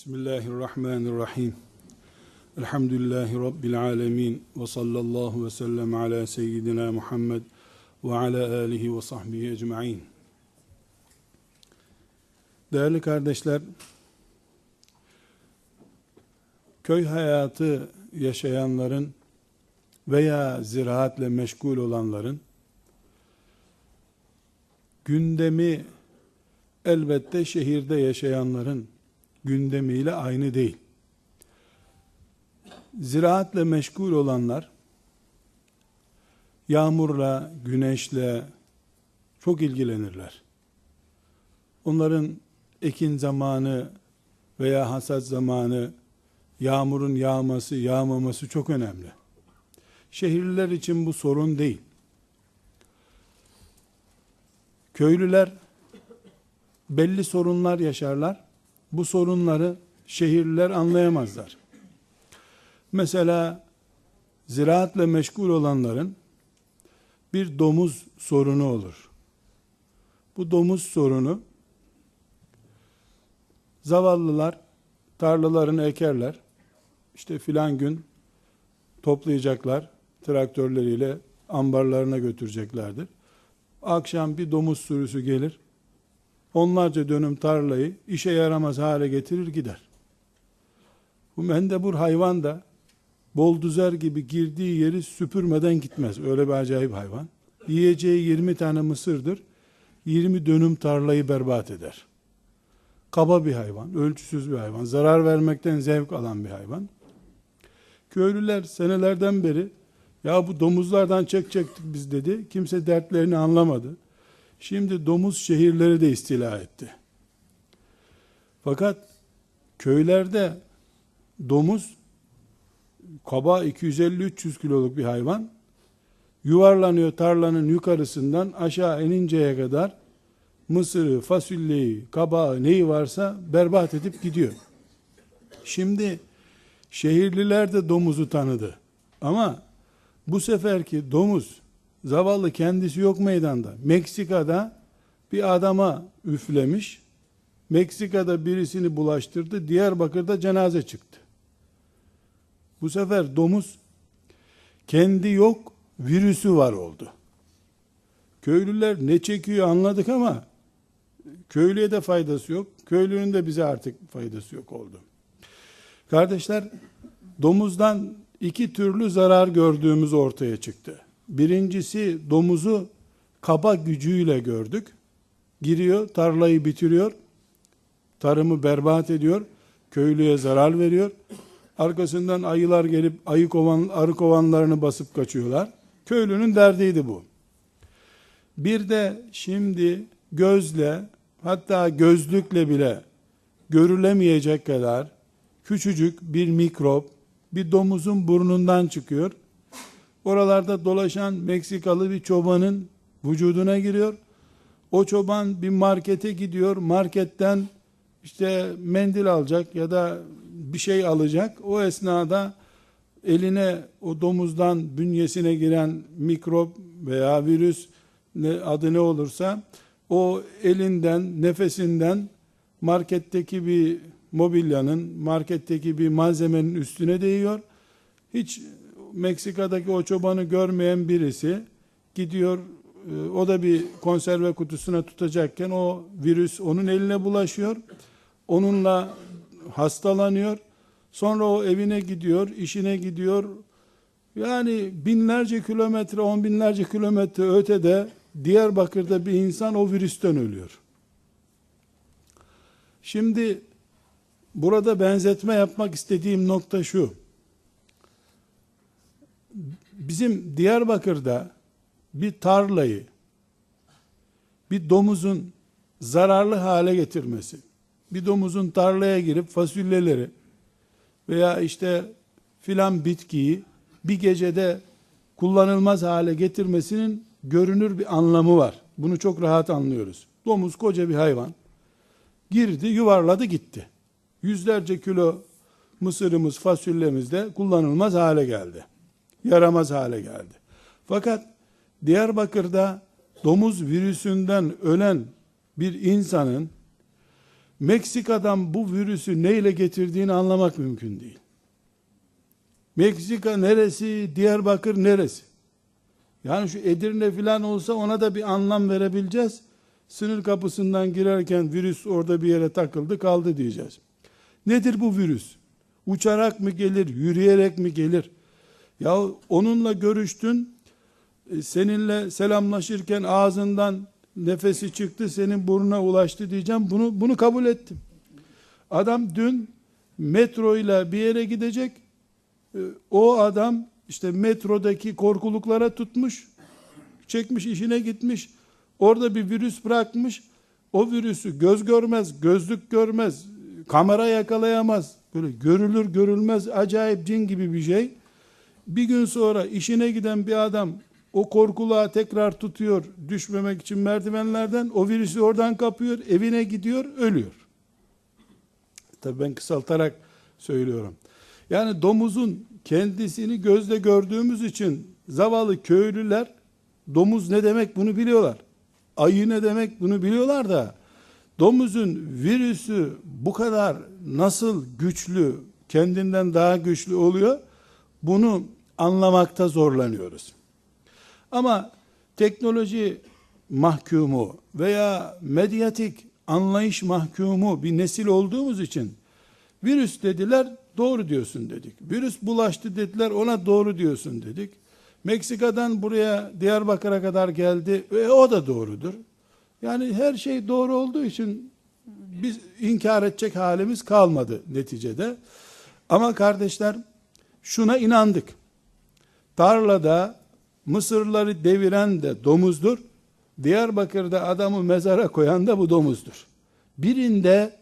Bismillahirrahmanirrahim. Elhamdülillahi Rabbil alemin. Ve sallallahu ve sellem ala seyyidina Muhammed ve ala alihi ve sahbihi ecma'in. Değerli kardeşler, köy hayatı yaşayanların veya ziraatle meşgul olanların gündemi elbette şehirde yaşayanların gündemiyle aynı değil. Ziraatle meşgul olanlar yağmurla, güneşle çok ilgilenirler. Onların ekin zamanı veya hasat zamanı yağmurun yağması, yağmaması çok önemli. Şehirliler için bu sorun değil. Köylüler belli sorunlar yaşarlar. Bu sorunları şehirliler anlayamazlar. Mesela ziraatle meşgul olanların bir domuz sorunu olur. Bu domuz sorunu zavallılar tarlalarını ekerler. İşte filan gün toplayacaklar traktörleriyle ambarlarına götüreceklerdir. Akşam bir domuz sürüsü gelir onlarca dönüm tarlayı işe yaramaz hale getirir gider. Bu mendebur hayvan da bolduzer gibi girdiği yeri süpürmeden gitmez. Öyle bir acayip hayvan. Yiyeceği 20 tane mısırdır. 20 dönüm tarlayı berbat eder. Kaba bir hayvan, ölçüsüz bir hayvan, zarar vermekten zevk alan bir hayvan. Köylüler senelerden beri ya bu domuzlardan çekecektik biz dedi. Kimse dertlerini anlamadı. Şimdi domuz şehirleri de istila etti. Fakat köylerde domuz kaba 250-300 kiloluk bir hayvan yuvarlanıyor tarlanın yukarısından aşağı ininceye kadar mısırı, fasulyeyi, kabağı neyi varsa berbat edip gidiyor. Şimdi şehirliler de domuzu tanıdı. Ama bu seferki domuz Zavallı kendisi yok meydanda. Meksika'da bir adama üflemiş. Meksika'da birisini bulaştırdı. Diyarbakır'da cenaze çıktı. Bu sefer domuz kendi yok virüsü var oldu. Köylüler ne çekiyor anladık ama köylüye de faydası yok. Köylünün de bize artık faydası yok oldu. Kardeşler domuzdan iki türlü zarar gördüğümüz ortaya çıktı. Birincisi domuzu kaba gücüyle gördük. Giriyor, tarlayı bitiriyor. Tarımı berbat ediyor. Köylüye zarar veriyor. Arkasından ayılar gelip ayı kovan, arı kovanlarını basıp kaçıyorlar. Köylünün derdiydi bu. Bir de şimdi gözle hatta gözlükle bile görülemeyecek kadar küçücük bir mikrop bir domuzun burnundan çıkıyor. Oralarda dolaşan Meksikalı bir çobanın vücuduna giriyor. O çoban bir markete gidiyor. Marketten işte mendil alacak ya da bir şey alacak. O esnada eline o domuzdan bünyesine giren mikrop veya virüs ne, adı ne olursa o elinden, nefesinden marketteki bir mobilyanın, marketteki bir malzemenin üstüne değiyor. Hiç Meksika'daki o çobanı görmeyen birisi gidiyor e, o da bir konserve kutusuna tutacakken o virüs onun eline bulaşıyor. Onunla hastalanıyor. Sonra o evine gidiyor, işine gidiyor. Yani binlerce kilometre, on binlerce kilometre ötede Diyarbakır'da bir insan o virüsten ölüyor. Şimdi burada benzetme yapmak istediğim nokta şu bizim Diyarbakır'da bir tarlayı bir domuzun zararlı hale getirmesi, bir domuzun tarlaya girip fasulyeleri veya işte filan bitkiyi bir gecede kullanılmaz hale getirmesinin görünür bir anlamı var. Bunu çok rahat anlıyoruz. Domuz koca bir hayvan. Girdi, yuvarladı gitti. Yüzlerce kilo mısırımız, fasulyemiz de kullanılmaz hale geldi yaramaz hale geldi. Fakat Diyarbakır'da domuz virüsünden ölen bir insanın Meksika'dan bu virüsü neyle getirdiğini anlamak mümkün değil. Meksika neresi, Diyarbakır neresi? Yani şu Edirne filan olsa ona da bir anlam verebileceğiz. Sınır kapısından girerken virüs orada bir yere takıldı kaldı diyeceğiz. Nedir bu virüs? Uçarak mı gelir, yürüyerek mi gelir? Ya onunla görüştün, e, seninle selamlaşırken ağzından nefesi çıktı, senin burnuna ulaştı diyeceğim. Bunu bunu kabul ettim. Adam dün metro ile bir yere gidecek. E, o adam işte metrodaki korkuluklara tutmuş, çekmiş işine gitmiş. Orada bir virüs bırakmış. O virüsü göz görmez, gözlük görmez, kamera yakalayamaz. Böyle görülür görülmez acayip cin gibi bir şey. Bir gün sonra işine giden bir adam o korkuluğa tekrar tutuyor düşmemek için merdivenlerden o virüsü oradan kapıyor evine gidiyor ölüyor. Tabi ben kısaltarak söylüyorum. Yani domuzun kendisini gözle gördüğümüz için zavallı köylüler domuz ne demek bunu biliyorlar. Ayı ne demek bunu biliyorlar da domuzun virüsü bu kadar nasıl güçlü, kendinden daha güçlü oluyor? Bunu anlamakta zorlanıyoruz. Ama teknoloji mahkumu veya medyatik anlayış mahkumu bir nesil olduğumuz için virüs dediler doğru diyorsun dedik. Virüs bulaştı dediler ona doğru diyorsun dedik. Meksika'dan buraya Diyarbakır'a kadar geldi ve o da doğrudur. Yani her şey doğru olduğu için biz inkar edecek halimiz kalmadı neticede. Ama kardeşler şuna inandık. Tarlada Mısırları deviren de domuzdur. Diyarbakır'da adamı mezara koyan da bu domuzdur. Birinde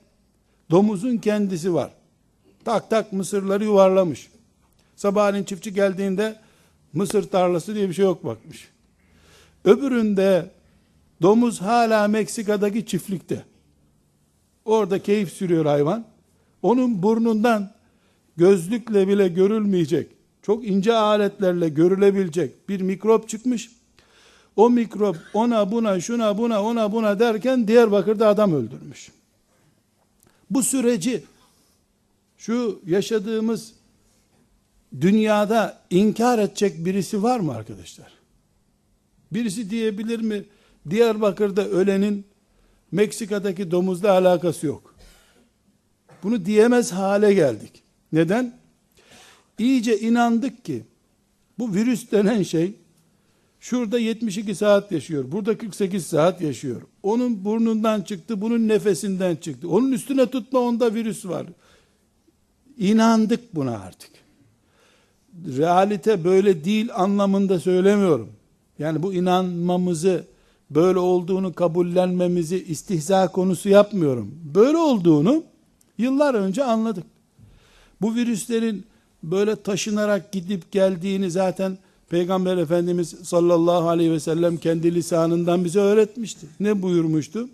domuzun kendisi var. Tak tak mısırları yuvarlamış. Sabahleyin çiftçi geldiğinde mısır tarlası diye bir şey yok bakmış. Öbüründe domuz hala Meksika'daki çiftlikte. Orada keyif sürüyor hayvan. Onun burnundan gözlükle bile görülmeyecek, çok ince aletlerle görülebilecek bir mikrop çıkmış. O mikrop ona buna şuna buna ona buna derken Diyarbakır'da adam öldürmüş. Bu süreci şu yaşadığımız dünyada inkar edecek birisi var mı arkadaşlar? Birisi diyebilir mi? Diyarbakır'da ölenin Meksika'daki domuzla alakası yok. Bunu diyemez hale geldik. Neden? İyice inandık ki bu virüs denen şey şurada 72 saat yaşıyor. Burada 48 saat yaşıyor. Onun burnundan çıktı, bunun nefesinden çıktı. Onun üstüne tutma onda virüs var. İnandık buna artık. Realite böyle değil anlamında söylemiyorum. Yani bu inanmamızı böyle olduğunu kabullenmemizi istihza konusu yapmıyorum. Böyle olduğunu yıllar önce anladık. Bu virüslerin böyle taşınarak gidip geldiğini zaten Peygamber Efendimiz sallallahu aleyhi ve sellem kendi lisanından bize öğretmişti. Ne buyurmuştu?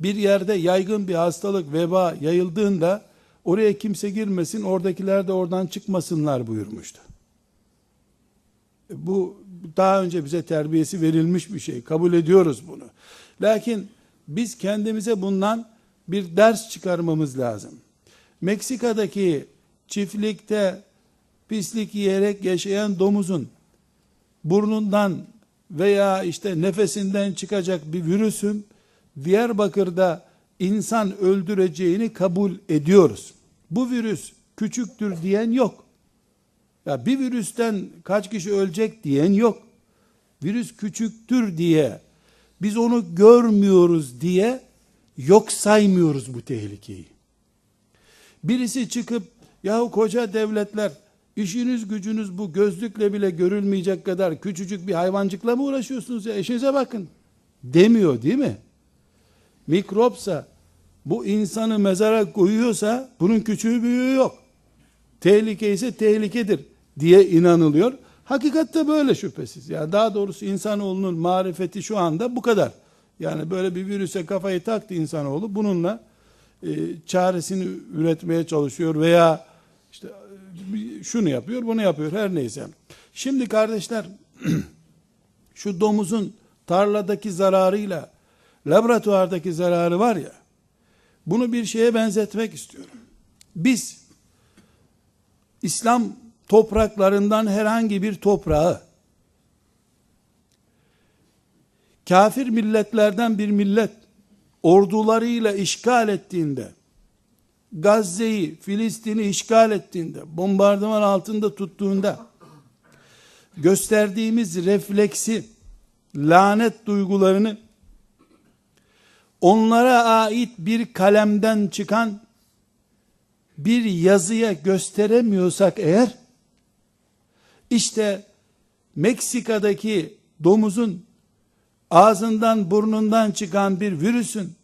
Bir yerde yaygın bir hastalık, veba yayıldığında oraya kimse girmesin, oradakiler de oradan çıkmasınlar buyurmuştu. Bu daha önce bize terbiyesi verilmiş bir şey. Kabul ediyoruz bunu. Lakin biz kendimize bundan bir ders çıkarmamız lazım. Meksika'daki çiftlikte pislik yiyerek yaşayan domuzun burnundan veya işte nefesinden çıkacak bir virüsün Diyarbakır'da insan öldüreceğini kabul ediyoruz. Bu virüs küçüktür diyen yok. Ya bir virüsten kaç kişi ölecek diyen yok. Virüs küçüktür diye biz onu görmüyoruz diye yok saymıyoruz bu tehlikeyi. Birisi çıkıp yahu koca devletler işiniz gücünüz bu gözlükle bile görülmeyecek kadar küçücük bir hayvancıkla mı uğraşıyorsunuz ya işinize bakın demiyor değil mi? Mikropsa bu insanı mezara koyuyorsa bunun küçüğü büyüğü yok. Tehlike ise tehlikedir diye inanılıyor. Hakikatte böyle şüphesiz. Yani daha doğrusu insanoğlunun marifeti şu anda bu kadar. Yani böyle bir virüse kafayı taktı insanoğlu. Bununla e, çaresini üretmeye çalışıyor veya işte e, şunu yapıyor, bunu yapıyor her neyse. Şimdi kardeşler şu domuzun tarladaki zararıyla laboratuvardaki zararı var ya Bunu bir şeye benzetmek istiyorum. Biz İslam topraklarından herhangi bir toprağı kafir milletlerden bir millet ordularıyla işgal ettiğinde Gazze'yi, Filistin'i işgal ettiğinde, bombardıman altında tuttuğunda gösterdiğimiz refleksi, lanet duygularını onlara ait bir kalemden çıkan bir yazıya gösteremiyorsak eğer işte Meksika'daki domuzun ağzından burnundan çıkan bir virüsün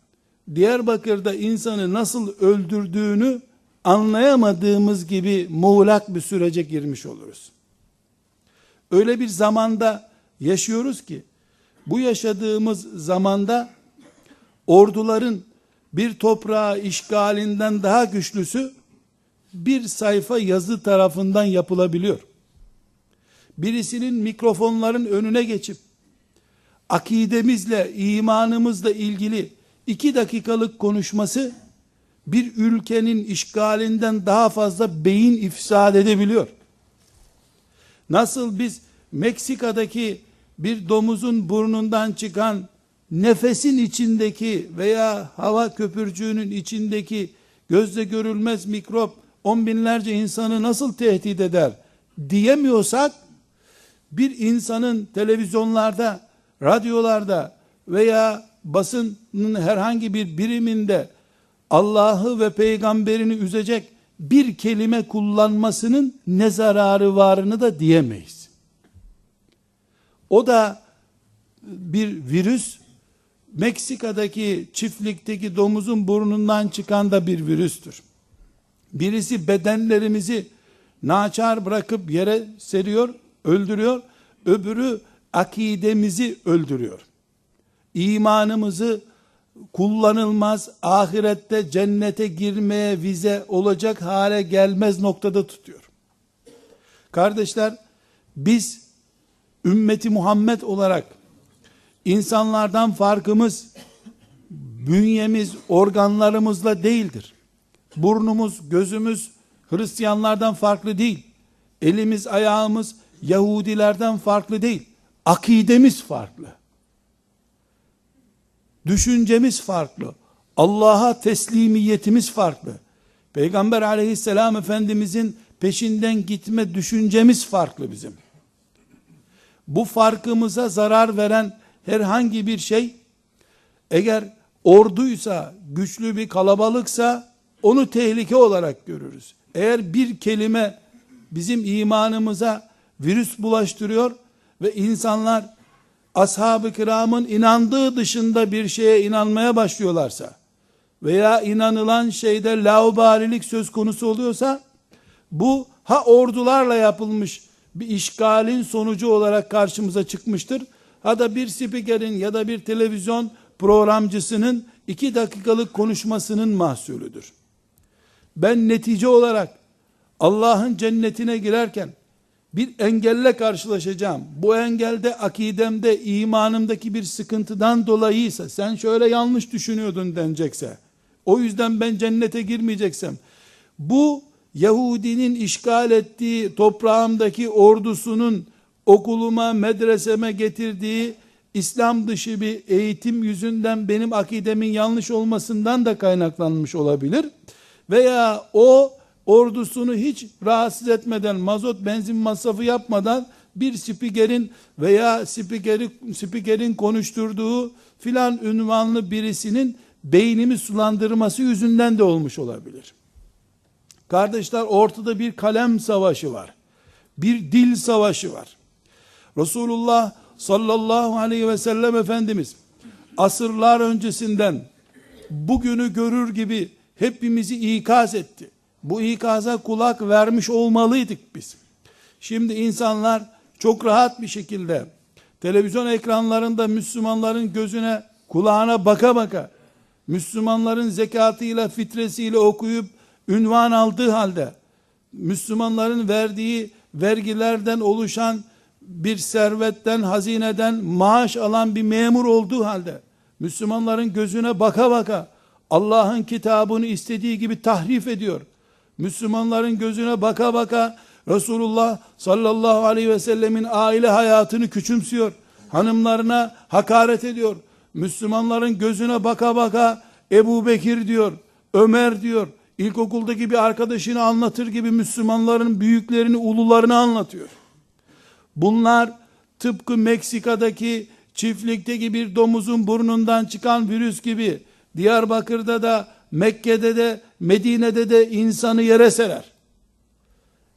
Diyarbakır'da insanı nasıl öldürdüğünü anlayamadığımız gibi muğlak bir sürece girmiş oluruz. Öyle bir zamanda yaşıyoruz ki bu yaşadığımız zamanda orduların bir toprağı işgalinden daha güçlüsü bir sayfa yazı tarafından yapılabiliyor. Birisinin mikrofonların önüne geçip akidemizle, imanımızla ilgili iki dakikalık konuşması bir ülkenin işgalinden daha fazla beyin ifsad edebiliyor. Nasıl biz Meksika'daki bir domuzun burnundan çıkan nefesin içindeki veya hava köpürcüğünün içindeki gözle görülmez mikrop on binlerce insanı nasıl tehdit eder diyemiyorsak bir insanın televizyonlarda, radyolarda veya basının herhangi bir biriminde Allah'ı ve peygamberini üzecek bir kelime kullanmasının ne zararı varını da diyemeyiz. O da bir virüs, Meksika'daki çiftlikteki domuzun burnundan çıkan da bir virüstür. Birisi bedenlerimizi naçar bırakıp yere seriyor, öldürüyor. Öbürü akidemizi öldürüyor. İmanımızı kullanılmaz, ahirette cennete girmeye vize olacak hale gelmez noktada tutuyor. Kardeşler, biz ümmeti Muhammed olarak insanlardan farkımız bünyemiz, organlarımızla değildir. Burnumuz, gözümüz Hristiyanlardan farklı değil. Elimiz, ayağımız Yahudilerden farklı değil. Akidemiz farklı. Düşüncemiz farklı. Allah'a teslimiyetimiz farklı. Peygamber aleyhisselam efendimizin peşinden gitme düşüncemiz farklı bizim. Bu farkımıza zarar veren herhangi bir şey eğer orduysa, güçlü bir kalabalıksa onu tehlike olarak görürüz. Eğer bir kelime bizim imanımıza virüs bulaştırıyor ve insanlar ashab-ı kiramın inandığı dışında bir şeye inanmaya başlıyorlarsa veya inanılan şeyde laubalilik söz konusu oluyorsa bu ha ordularla yapılmış bir işgalin sonucu olarak karşımıza çıkmıştır. Ha da bir spikerin ya da bir televizyon programcısının iki dakikalık konuşmasının mahsulüdür. Ben netice olarak Allah'ın cennetine girerken bir engelle karşılaşacağım. Bu engelde akidemde, imanımdaki bir sıkıntıdan dolayıysa, sen şöyle yanlış düşünüyordun denecekse, o yüzden ben cennete girmeyeceksem, bu Yahudinin işgal ettiği toprağımdaki ordusunun okuluma, medreseme getirdiği İslam dışı bir eğitim yüzünden benim akidemin yanlış olmasından da kaynaklanmış olabilir. Veya o ordusunu hiç rahatsız etmeden, mazot benzin masrafı yapmadan bir spikerin veya spikeri, spikerin konuşturduğu filan ünvanlı birisinin beynimi sulandırması yüzünden de olmuş olabilir. Kardeşler ortada bir kalem savaşı var. Bir dil savaşı var. Resulullah sallallahu aleyhi ve sellem Efendimiz asırlar öncesinden bugünü görür gibi hepimizi ikaz etti. Bu ikaza kulak vermiş olmalıydık biz. Şimdi insanlar çok rahat bir şekilde televizyon ekranlarında Müslümanların gözüne kulağına baka baka Müslümanların zekatıyla fitresiyle okuyup ünvan aldığı halde Müslümanların verdiği vergilerden oluşan bir servetten, hazineden maaş alan bir memur olduğu halde Müslümanların gözüne baka baka Allah'ın kitabını istediği gibi tahrif ediyor. Müslümanların gözüne baka baka Resulullah sallallahu aleyhi ve sellemin aile hayatını küçümsüyor. Hanımlarına hakaret ediyor. Müslümanların gözüne baka baka Ebu Bekir diyor, Ömer diyor. İlkokuldaki bir arkadaşını anlatır gibi Müslümanların büyüklerini, ulularını anlatıyor. Bunlar tıpkı Meksika'daki çiftlikteki bir domuzun burnundan çıkan virüs gibi Diyarbakır'da da Mekke'de de Medine'de de insanı yere serer.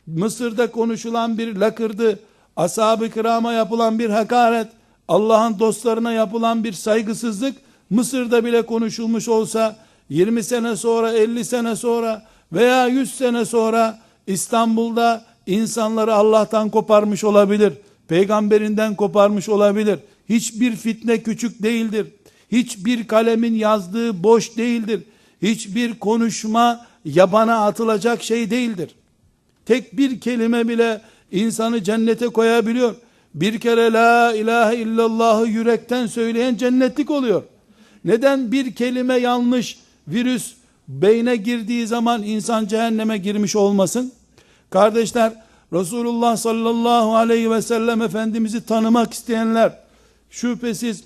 Mısır'da konuşulan bir lakırdı, ashab-ı kirama yapılan bir hakaret, Allah'ın dostlarına yapılan bir saygısızlık, Mısır'da bile konuşulmuş olsa, 20 sene sonra, 50 sene sonra veya 100 sene sonra İstanbul'da insanları Allah'tan koparmış olabilir. Peygamberinden koparmış olabilir. Hiçbir fitne küçük değildir. Hiçbir kalemin yazdığı boş değildir. Hiçbir konuşma yabana atılacak şey değildir. Tek bir kelime bile insanı cennete koyabiliyor. Bir kere la ilahe illallahı yürekten söyleyen cennetlik oluyor. Neden bir kelime yanlış virüs beyne girdiği zaman insan cehenneme girmiş olmasın? Kardeşler Resulullah sallallahu aleyhi ve sellem Efendimiz'i tanımak isteyenler şüphesiz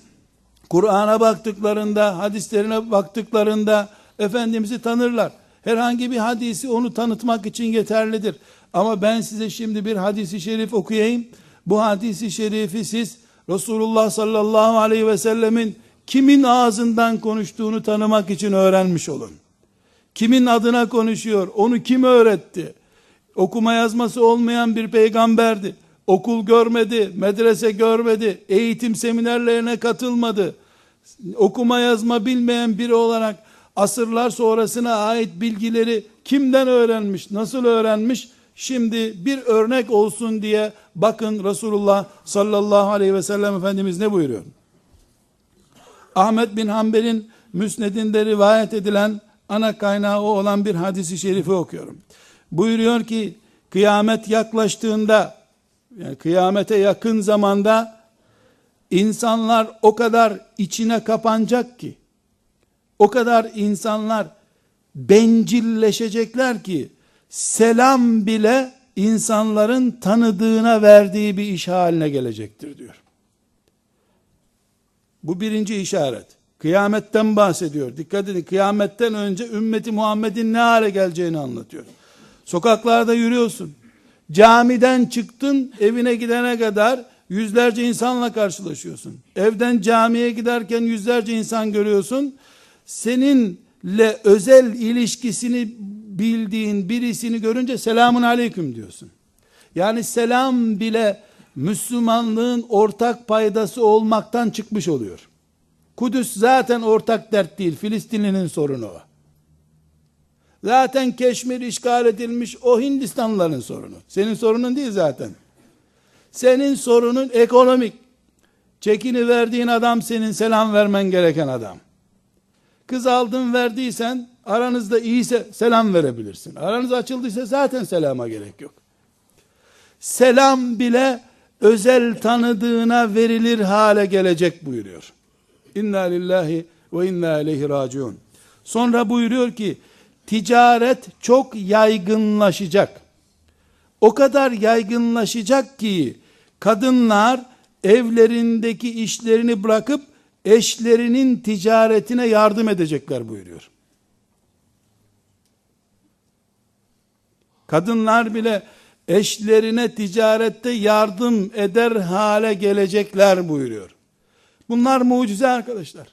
Kur'an'a baktıklarında, hadislerine baktıklarında Efendimiz'i tanırlar. Herhangi bir hadisi onu tanıtmak için yeterlidir. Ama ben size şimdi bir hadisi şerif okuyayım. Bu hadisi şerifi siz Resulullah sallallahu aleyhi ve sellemin kimin ağzından konuştuğunu tanımak için öğrenmiş olun. Kimin adına konuşuyor, onu kim öğretti? Okuma yazması olmayan bir peygamberdi. Okul görmedi, medrese görmedi, eğitim seminerlerine katılmadı. Okuma yazma bilmeyen biri olarak asırlar sonrasına ait bilgileri kimden öğrenmiş, nasıl öğrenmiş? Şimdi bir örnek olsun diye bakın Resulullah sallallahu aleyhi ve sellem Efendimiz ne buyuruyor? Ahmet bin Hanbel'in müsnedinde rivayet edilen ana kaynağı olan bir hadisi şerifi okuyorum. Buyuruyor ki kıyamet yaklaştığında yani kıyamete yakın zamanda insanlar o kadar içine kapanacak ki o kadar insanlar bencilleşecekler ki selam bile insanların tanıdığına verdiği bir iş haline gelecektir diyor. Bu birinci işaret. Kıyametten bahsediyor. Dikkat edin kıyametten önce ümmeti Muhammed'in ne hale geleceğini anlatıyor. Sokaklarda yürüyorsun. Camiden çıktın evine gidene kadar yüzlerce insanla karşılaşıyorsun. Evden camiye giderken yüzlerce insan görüyorsun. Seninle özel ilişkisini bildiğin birisini görünce selamun aleyküm diyorsun. Yani selam bile Müslümanlığın ortak paydası olmaktan çıkmış oluyor. Kudüs zaten ortak dert değil. Filistinlinin sorunu o. Zaten Keşmir işgal edilmiş o Hindistanlıların sorunu. Senin sorunun değil zaten. Senin sorunun ekonomik. Çekini verdiğin adam senin selam vermen gereken adam. Kız aldın verdiysen aranızda iyiyse selam verebilirsin. Aranız açıldıysa zaten selama gerek yok. Selam bile özel tanıdığına verilir hale gelecek buyuruyor. İnna lillahi ve inna ileyhi raciun. Sonra buyuruyor ki ticaret çok yaygınlaşacak. O kadar yaygınlaşacak ki kadınlar evlerindeki işlerini bırakıp eşlerinin ticaretine yardım edecekler buyuruyor. Kadınlar bile eşlerine ticarette yardım eder hale gelecekler buyuruyor. Bunlar mucize arkadaşlar.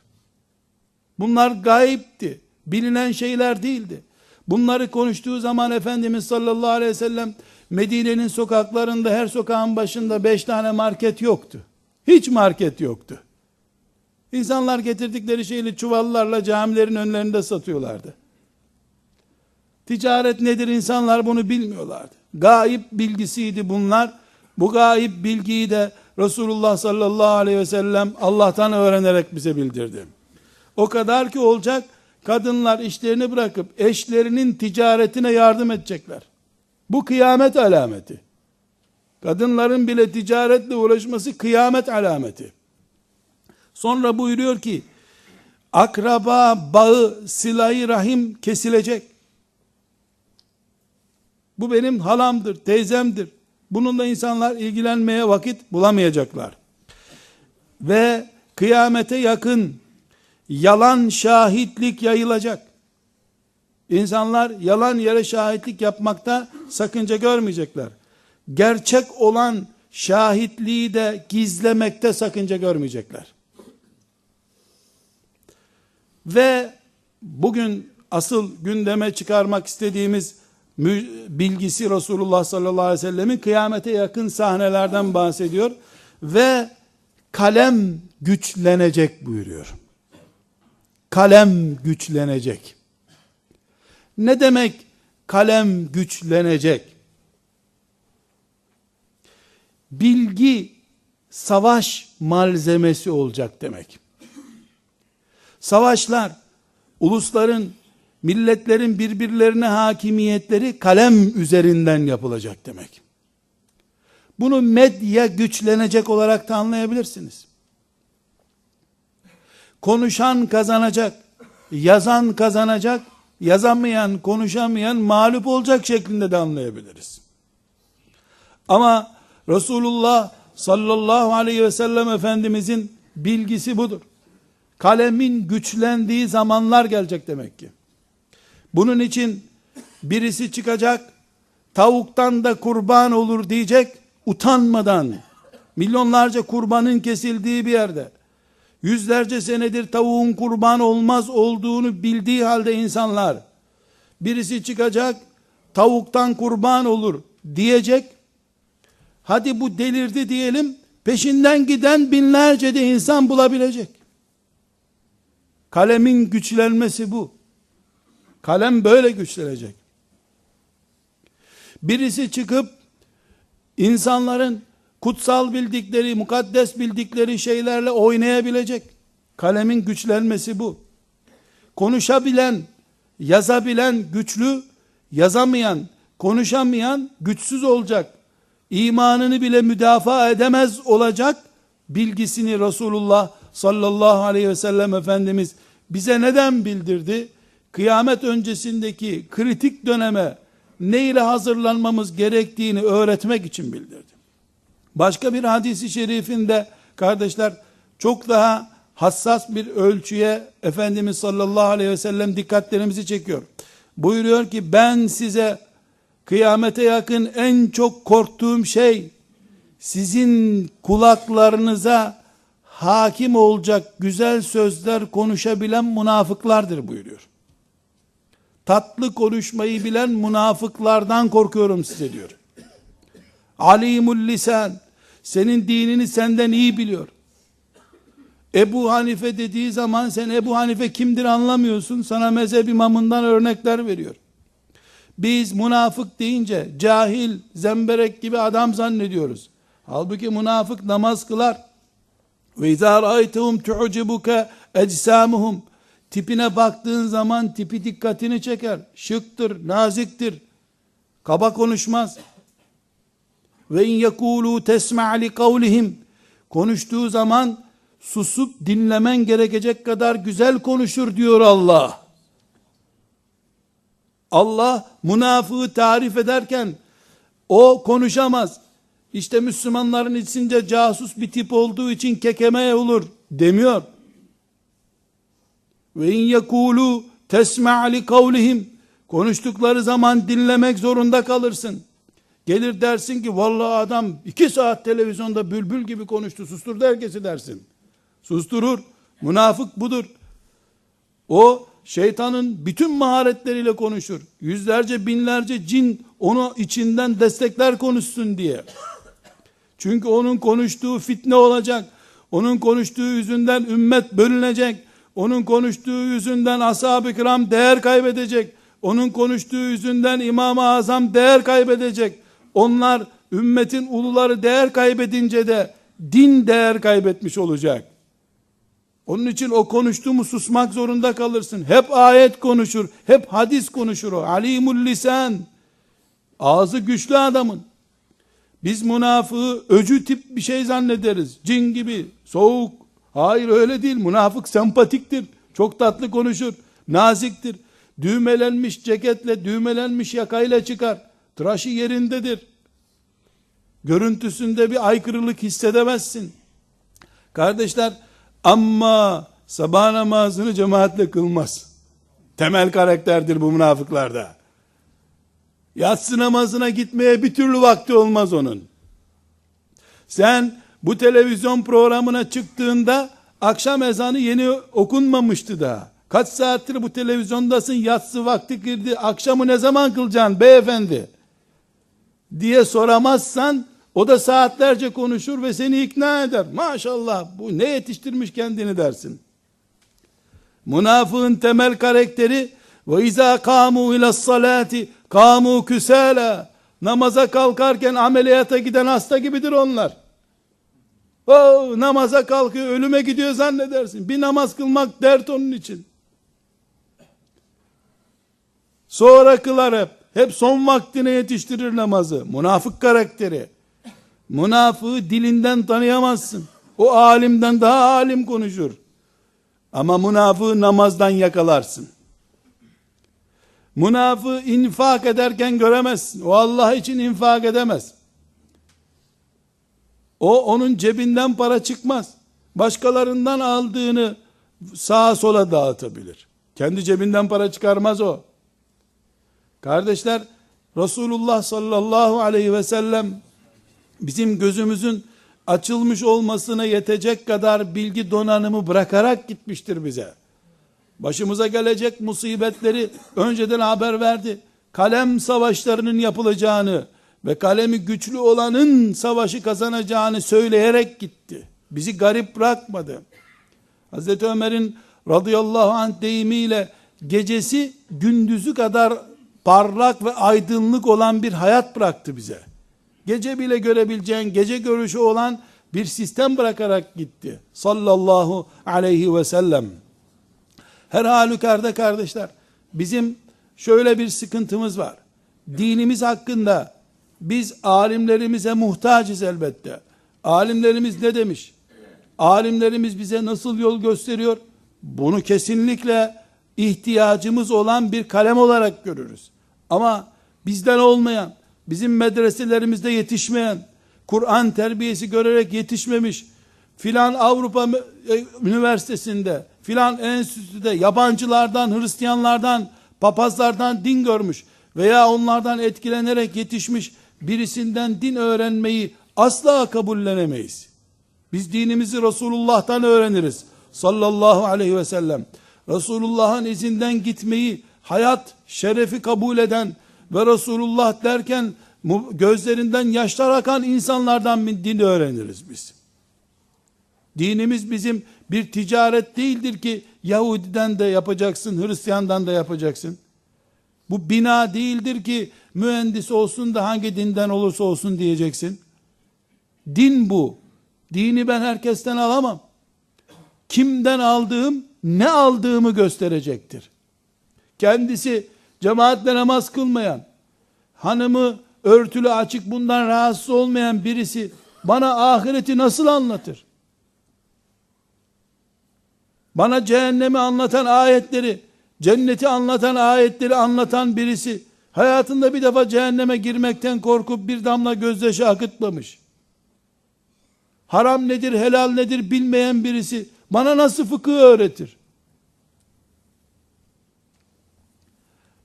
Bunlar gayipti. Bilinen şeyler değildi. Bunları konuştuğu zaman Efendimiz sallallahu aleyhi ve sellem Medine'nin sokaklarında her sokağın başında beş tane market yoktu. Hiç market yoktu. İnsanlar getirdikleri şeyi çuvallarla camilerin önlerinde satıyorlardı. Ticaret nedir insanlar bunu bilmiyorlardı. Gaip bilgisiydi bunlar. Bu gaip bilgiyi de Resulullah sallallahu aleyhi ve sellem Allah'tan öğrenerek bize bildirdi. O kadar ki olacak kadınlar işlerini bırakıp eşlerinin ticaretine yardım edecekler. Bu kıyamet alameti. Kadınların bile ticaretle uğraşması kıyamet alameti. Sonra buyuruyor ki Akraba bağı, silayı rahim kesilecek. Bu benim halamdır, teyzemdir. Bununla insanlar ilgilenmeye vakit bulamayacaklar. Ve kıyamete yakın yalan şahitlik yayılacak. İnsanlar yalan yere şahitlik yapmakta sakınca görmeyecekler. Gerçek olan şahitliği de gizlemekte sakınca görmeyecekler. Ve bugün asıl gündeme çıkarmak istediğimiz bilgisi Resulullah sallallahu aleyhi ve sellemin kıyamete yakın sahnelerden bahsediyor ve kalem güçlenecek buyuruyor. Kalem güçlenecek. Ne demek kalem güçlenecek? Bilgi savaş malzemesi olacak demek. Savaşlar, ulusların, milletlerin birbirlerine hakimiyetleri kalem üzerinden yapılacak demek. Bunu medya güçlenecek olarak da anlayabilirsiniz. Konuşan kazanacak, yazan kazanacak, yazamayan, konuşamayan mağlup olacak şeklinde de anlayabiliriz. Ama Resulullah sallallahu aleyhi ve sellem Efendimizin bilgisi budur. Kalemin güçlendiği zamanlar gelecek demek ki. Bunun için birisi çıkacak, tavuktan da kurban olur diyecek, utanmadan, milyonlarca kurbanın kesildiği bir yerde, yüzlerce senedir tavuğun kurban olmaz olduğunu bildiği halde insanlar, birisi çıkacak, tavuktan kurban olur diyecek, hadi bu delirdi diyelim, peşinden giden binlerce de insan bulabilecek. Kalemin güçlenmesi bu. Kalem böyle güçlenecek. Birisi çıkıp insanların kutsal bildikleri, mukaddes bildikleri şeylerle oynayabilecek. Kalemin güçlenmesi bu. Konuşabilen, yazabilen güçlü, yazamayan, konuşamayan güçsüz olacak. İmanını bile müdafaa edemez olacak bilgisini Resulullah sallallahu aleyhi ve sellem Efendimiz bize neden bildirdi? Kıyamet öncesindeki kritik döneme ne ile hazırlanmamız gerektiğini öğretmek için bildirdi. Başka bir hadisi şerifinde kardeşler çok daha hassas bir ölçüye Efendimiz sallallahu aleyhi ve sellem dikkatlerimizi çekiyor. Buyuruyor ki ben size kıyamete yakın en çok korktuğum şey sizin kulaklarınıza hakim olacak güzel sözler konuşabilen münafıklardır buyuruyor. Tatlı konuşmayı bilen münafıklardan korkuyorum size diyor. Alimul lisan senin dinini senden iyi biliyor. Ebu Hanife dediği zaman sen Ebu Hanife kimdir anlamıyorsun. Sana mezhep imamından örnekler veriyor. Biz münafık deyince cahil, zemberek gibi adam zannediyoruz. Halbuki münafık namaz kılar. Ve izâ râaytehum tu'cibuke ecsamuhum. Tipine baktığın zaman tipi dikkatini çeker. Şıktır, naziktir. Kaba konuşmaz. Ve in yekulu tesma' li kavlihim. Konuştuğu zaman susup dinlemen gerekecek kadar güzel konuşur diyor Allah. Allah münafığı tarif ederken o konuşamaz. İşte Müslümanların içinde casus bir tip olduğu için kekemeye olur demiyor. Ve in yekulu tesma' li kavlihim konuştukları zaman dinlemek zorunda kalırsın. Gelir dersin ki vallahi adam iki saat televizyonda bülbül gibi konuştu susturdu herkesi dersin. Susturur. Münafık budur. O şeytanın bütün maharetleriyle konuşur. Yüzlerce binlerce cin onu içinden destekler konuşsun diye. Çünkü onun konuştuğu fitne olacak. Onun konuştuğu yüzünden ümmet bölünecek. Onun konuştuğu yüzünden ashab-ı kiram değer kaybedecek. Onun konuştuğu yüzünden İmam-ı Azam değer kaybedecek. Onlar ümmetin uluları değer kaybedince de din değer kaybetmiş olacak. Onun için o konuştuğumu susmak zorunda kalırsın. Hep ayet konuşur, hep hadis konuşur o. Alimul lisan. Ağzı güçlü adamın. Biz münafığı öcü tip bir şey zannederiz. Cin gibi, soğuk. Hayır öyle değil. Münafık sempatiktir. Çok tatlı konuşur. Naziktir. Düğmelenmiş ceketle, düğmelenmiş yakayla çıkar. Tıraşı yerindedir. Görüntüsünde bir aykırılık hissedemezsin. Kardeşler ama sabah namazını cemaatle kılmaz. Temel karakterdir bu münafıklarda. Yatsı namazına gitmeye bir türlü vakti olmaz onun. Sen bu televizyon programına çıktığında akşam ezanı yeni okunmamıştı da. Kaç saattir bu televizyondasın yatsı vakti girdi akşamı ne zaman kılacaksın beyefendi diye soramazsan o da saatlerce konuşur ve seni ikna eder. Maşallah bu ne yetiştirmiş kendini dersin. Münafığın temel karakteri ve izâ kâmû ilâs salâti kâmû küsâlâ namaza kalkarken ameliyata giden hasta gibidir onlar. Oh, namaza kalkıyor ölüme gidiyor zannedersin. Bir namaz kılmak dert onun için. Sonra kılar hep. Hep son vaktine yetiştirir namazı. Münafık karakteri. Münafığı dilinden tanıyamazsın. O alimden daha alim konuşur. Ama münafığı namazdan yakalarsın. Münafığı infak ederken göremezsin. O Allah için infak edemez. O onun cebinden para çıkmaz. Başkalarından aldığını sağa sola dağıtabilir. Kendi cebinden para çıkarmaz o. Kardeşler Resulullah sallallahu aleyhi ve sellem bizim gözümüzün açılmış olmasına yetecek kadar bilgi donanımı bırakarak gitmiştir bize. Başımıza gelecek musibetleri önceden haber verdi. Kalem savaşlarının yapılacağını ve kalemi güçlü olanın savaşı kazanacağını söyleyerek gitti. Bizi garip bırakmadı. Hazreti Ömer'in radıyallahu anh deyimiyle gecesi gündüzü kadar parlak ve aydınlık olan bir hayat bıraktı bize. Gece bile görebileceğin, gece görüşü olan bir sistem bırakarak gitti. Sallallahu aleyhi ve sellem. Her halükarda kardeşler, bizim şöyle bir sıkıntımız var. Dinimiz hakkında biz alimlerimize muhtacız elbette. Alimlerimiz ne demiş? Alimlerimiz bize nasıl yol gösteriyor? Bunu kesinlikle ihtiyacımız olan bir kalem olarak görürüz. Ama bizden olmayan, bizim medreselerimizde yetişmeyen, Kur'an terbiyesi görerek yetişmemiş, filan Avrupa e, Üniversitesi'nde, filan enstitüde yabancılardan, Hristiyanlardan, papazlardan din görmüş veya onlardan etkilenerek yetişmiş birisinden din öğrenmeyi asla kabullenemeyiz. Biz dinimizi Resulullah'tan öğreniriz. Sallallahu aleyhi ve sellem. Resulullah'ın izinden gitmeyi hayat şerefi kabul eden ve Resulullah derken gözlerinden yaşlar akan insanlardan din öğreniriz biz. Dinimiz bizim bir ticaret değildir ki Yahudiden de yapacaksın, Hristiyandan da yapacaksın. Bu bina değildir ki mühendis olsun da hangi dinden olursa olsun diyeceksin. Din bu. Dini ben herkesten alamam. Kimden aldığım, ne aldığımı gösterecektir. Kendisi cemaatle namaz kılmayan, hanımı örtülü açık bundan rahatsız olmayan birisi bana ahireti nasıl anlatır? Bana cehennemi anlatan ayetleri, cenneti anlatan ayetleri anlatan birisi hayatında bir defa cehenneme girmekten korkup bir damla gözyaşı akıtmamış. Haram nedir, helal nedir bilmeyen birisi bana nasıl fıkıh öğretir?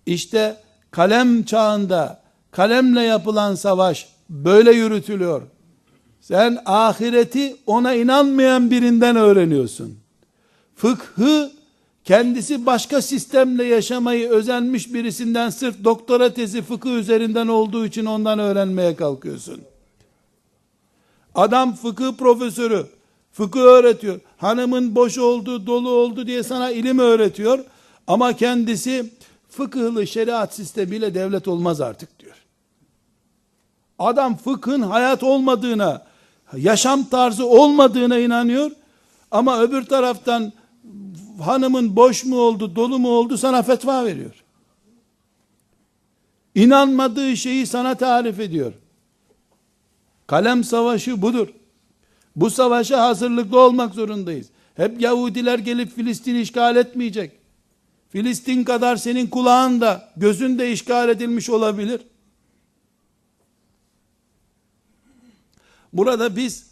İşte kalem çağında kalemle yapılan savaş böyle yürütülüyor. Sen ahireti ona inanmayan birinden öğreniyorsun. Fıkhı kendisi başka sistemle yaşamayı özenmiş birisinden sırf doktora tezi fıkıh üzerinden olduğu için ondan öğrenmeye kalkıyorsun. Adam fıkıh profesörü, fıkıh öğretiyor. Hanımın boş oldu, dolu oldu diye sana ilim öğretiyor. Ama kendisi fıkıhlı şeriat sistemiyle devlet olmaz artık diyor. Adam fıkhın hayat olmadığına, yaşam tarzı olmadığına inanıyor. Ama öbür taraftan hanımın boş mu oldu, dolu mu oldu sana fetva veriyor. İnanmadığı şeyi sana tarif ediyor. Kalem savaşı budur. Bu savaşa hazırlıklı olmak zorundayız. Hep Yahudiler gelip Filistin'i işgal etmeyecek. Filistin kadar senin kulağında, gözünde işgal edilmiş olabilir. Burada biz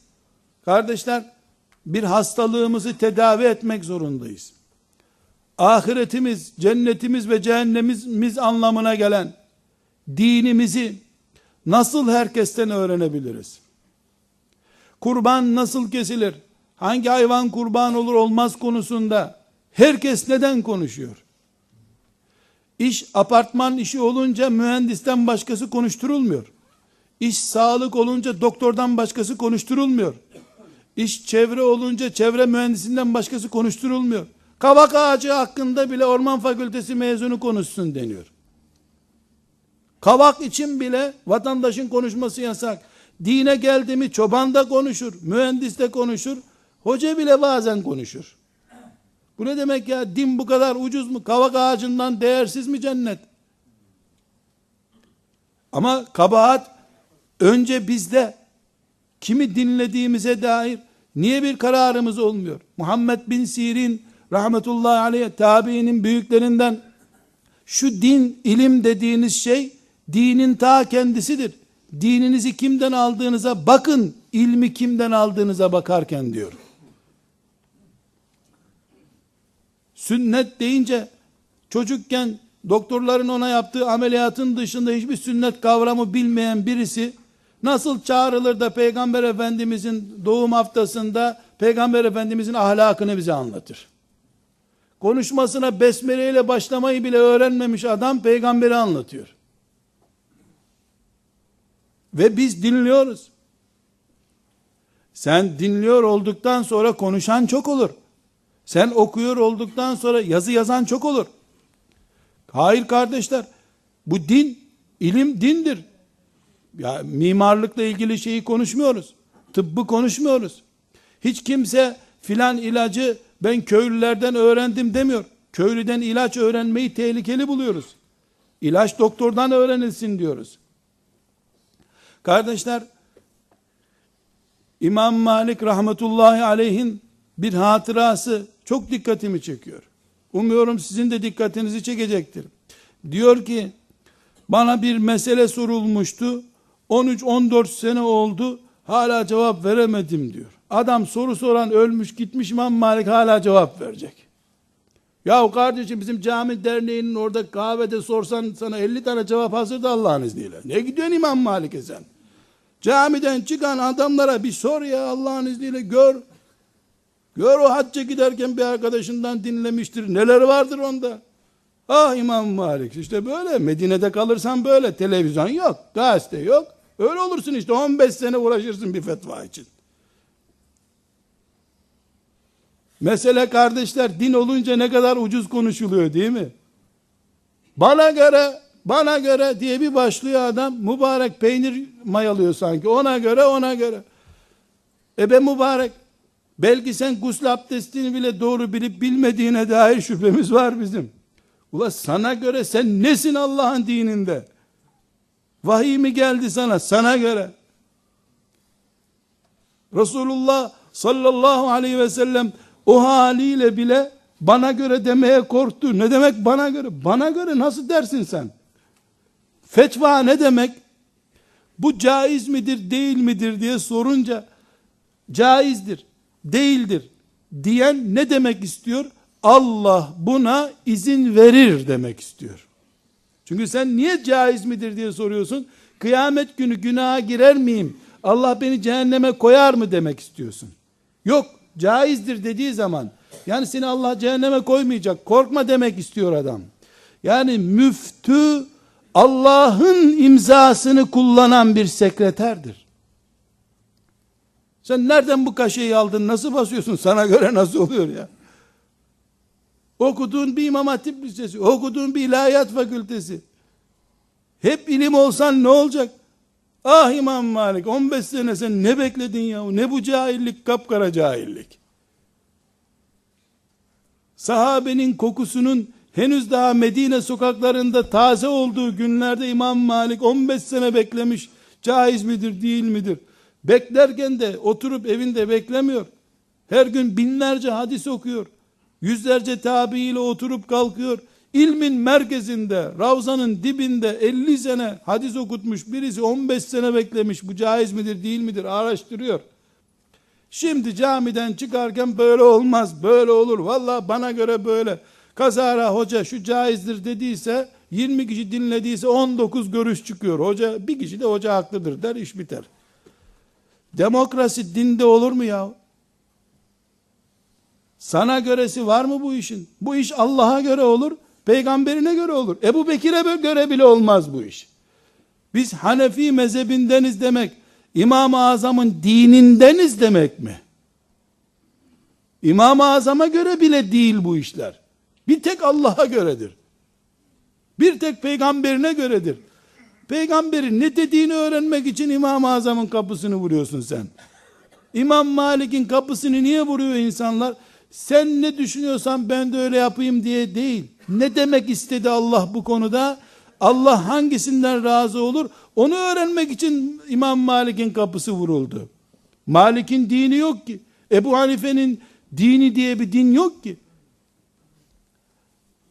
kardeşler bir hastalığımızı tedavi etmek zorundayız. Ahiretimiz, cennetimiz ve cehennemimiz anlamına gelen dinimizi nasıl herkesten öğrenebiliriz? Kurban nasıl kesilir? Hangi hayvan kurban olur olmaz konusunda herkes neden konuşuyor? İş apartman işi olunca mühendisten başkası konuşturulmuyor. İş sağlık olunca doktordan başkası konuşturulmuyor. İş çevre olunca çevre mühendisinden başkası konuşturulmuyor. Kavak ağacı hakkında bile orman fakültesi mezunu konuşsun deniyor. Kavak için bile vatandaşın konuşması yasak. Dine geldi mi çoban da konuşur, mühendis de konuşur, hoca bile bazen konuşur. Bu ne demek ya? Din bu kadar ucuz mu? Kavak ağacından değersiz mi cennet? Ama kabahat önce bizde kimi dinlediğimize dair niye bir kararımız olmuyor? Muhammed bin Sirin rahmetullahi aleyh tabiinin büyüklerinden şu din, ilim dediğiniz şey dinin ta kendisidir. Dininizi kimden aldığınıza bakın, ilmi kimden aldığınıza bakarken diyor. Sünnet deyince çocukken doktorların ona yaptığı ameliyatın dışında hiçbir sünnet kavramı bilmeyen birisi nasıl çağrılır da Peygamber Efendimizin doğum haftasında Peygamber Efendimizin ahlakını bize anlatır. Konuşmasına besmele ile başlamayı bile öğrenmemiş adam peygamberi anlatıyor. Ve biz dinliyoruz. Sen dinliyor olduktan sonra konuşan çok olur. Sen okuyor olduktan sonra yazı yazan çok olur. Hayır kardeşler. Bu din, ilim dindir. Ya mimarlıkla ilgili şeyi konuşmuyoruz. Tıbbı konuşmuyoruz. Hiç kimse filan ilacı ben köylülerden öğrendim demiyor. Köylüden ilaç öğrenmeyi tehlikeli buluyoruz. İlaç doktordan öğrenilsin diyoruz. Kardeşler, İmam Malik rahmetullahi aleyhin bir hatırası çok dikkatimi çekiyor. Umuyorum sizin de dikkatinizi çekecektir. Diyor ki, bana bir mesele sorulmuştu. 13-14 sene oldu. Hala cevap veremedim diyor. Adam soru soran ölmüş gitmiş İmam Malik hala cevap verecek. Ya kardeşim bizim cami derneğinin orada kahvede sorsan sana 50 tane cevap hazırdı Allah'ın izniyle. Ne gidiyorsun İmam Malik'e sen? Camiden çıkan adamlara bir sor ya Allah'ın izniyle gör. Gör o hacca giderken bir arkadaşından dinlemiştir. Neler vardır onda? Ah İmam Malik işte böyle. Medine'de kalırsan böyle. Televizyon yok. Gazete yok. Öyle olursun işte 15 sene uğraşırsın bir fetva için. Mesele kardeşler din olunca ne kadar ucuz konuşuluyor değil mi? Bana göre bana göre diye bir başlıyor adam mübarek peynir mayalıyor sanki ona göre ona göre. Ebe mübarek belki sen gusül abdestini bile doğru bilip bilmediğine dair şüphemiz var bizim. Ula sana göre sen nesin Allah'ın dininde? Vahiy mi geldi sana? Sana göre. Resulullah sallallahu aleyhi ve sellem o haliyle bile bana göre demeye korktu. Ne demek bana göre? Bana göre nasıl dersin sen? Fetva ne demek? Bu caiz midir, değil midir diye sorunca caizdir, değildir diyen ne demek istiyor? Allah buna izin verir demek istiyor. Çünkü sen niye caiz midir diye soruyorsun. Kıyamet günü günaha girer miyim? Allah beni cehenneme koyar mı demek istiyorsun. Yok caizdir dediği zaman yani seni Allah cehenneme koymayacak korkma demek istiyor adam. Yani müftü Allah'ın imzasını kullanan bir sekreterdir. Sen nereden bu kaşeyi aldın? Nasıl basıyorsun? Sana göre nasıl oluyor ya? Okuduğun bir İmam Hatip Lisesi, okuduğun bir ilahiyat fakültesi. Hep ilim olsan ne olacak? Ah İmam Malik 15 sene sen ne bekledin ya? Ne bu cahillik, kapkara cahillik. Sahabenin kokusunun henüz daha Medine sokaklarında taze olduğu günlerde İmam Malik 15 sene beklemiş. Caiz midir, değil midir? Beklerken de oturup evinde beklemiyor. Her gün binlerce hadis okuyor. Yüzlerce tabiiyle oturup kalkıyor. İlmin merkezinde, Ravza'nın dibinde 50 sene hadis okutmuş birisi 15 sene beklemiş. Bu caiz midir değil midir araştırıyor. Şimdi camiden çıkarken böyle olmaz, böyle olur. Valla bana göre böyle. Kazara hoca şu caizdir dediyse 20 kişi dinlediyse 19 görüş çıkıyor. Hoca bir kişi de hoca haklıdır der iş biter. Demokrasi dinde olur mu ya? Sana göresi var mı bu işin? Bu iş Allah'a göre olur, peygamberine göre olur. Ebu Bekir'e göre bile olmaz bu iş. Biz Hanefi mezhebindeniz demek, İmam-ı Azam'ın dinindeniz demek mi? İmam-ı Azam'a göre bile değil bu işler. Bir tek Allah'a göredir. Bir tek peygamberine göredir. Peygamberin ne dediğini öğrenmek için İmam-ı Azam'ın kapısını vuruyorsun sen. İmam Malik'in kapısını niye vuruyor insanlar? Sen ne düşünüyorsan ben de öyle yapayım diye değil. Ne demek istedi Allah bu konuda? Allah hangisinden razı olur? Onu öğrenmek için İmam Malik'in kapısı vuruldu. Malik'in dini yok ki. Ebu Hanife'nin dini diye bir din yok ki.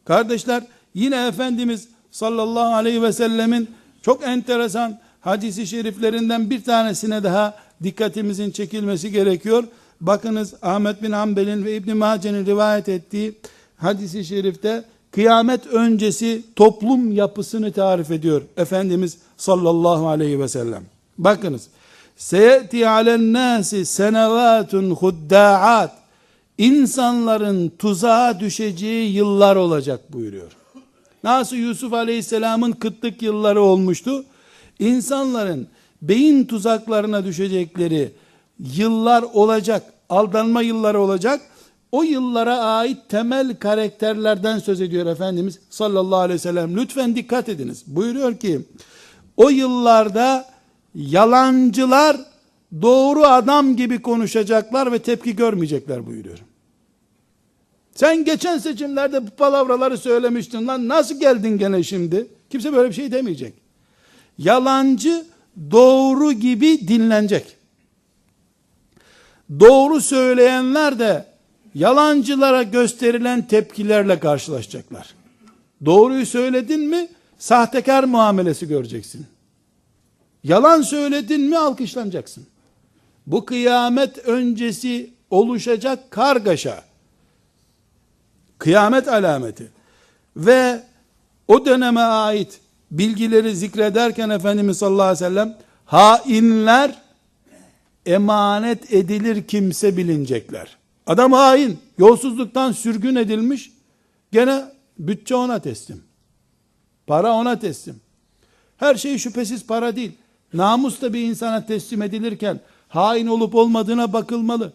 Kardeşler yine Efendimiz sallallahu aleyhi ve sellemin çok enteresan hadisi şeriflerinden bir tanesine daha dikkatimizin çekilmesi gerekiyor. Bakınız Ahmet bin Hanbel'in ve İbn Mace'nin rivayet ettiği hadisi şerifte kıyamet öncesi toplum yapısını tarif ediyor Efendimiz sallallahu aleyhi ve sellem. Bakınız. Seyeti alen nasi senevatun hudda'at. İnsanların tuzağa düşeceği yıllar olacak buyuruyor. Nasıl Yusuf aleyhisselamın kıtlık yılları olmuştu? İnsanların beyin tuzaklarına düşecekleri yıllar olacak, aldanma yılları olacak. O yıllara ait temel karakterlerden söz ediyor Efendimiz sallallahu aleyhi ve sellem. Lütfen dikkat ediniz. Buyuruyor ki, o yıllarda yalancılar doğru adam gibi konuşacaklar ve tepki görmeyecekler buyuruyor. Sen geçen seçimlerde bu palavraları söylemiştin lan nasıl geldin gene şimdi? Kimse böyle bir şey demeyecek. Yalancı doğru gibi dinlenecek. Doğru söyleyenler de yalancılara gösterilen tepkilerle karşılaşacaklar. Doğruyu söyledin mi sahtekar muamelesi göreceksin. Yalan söyledin mi alkışlanacaksın. Bu kıyamet öncesi oluşacak kargaşa, kıyamet alameti ve o döneme ait bilgileri zikrederken Efendimiz sallallahu aleyhi ve sellem hainler emanet edilir kimse bilinecekler. Adam hain, yolsuzluktan sürgün edilmiş, gene bütçe ona teslim. Para ona teslim. Her şey şüphesiz para değil. Namus da bir insana teslim edilirken hain olup olmadığına bakılmalı.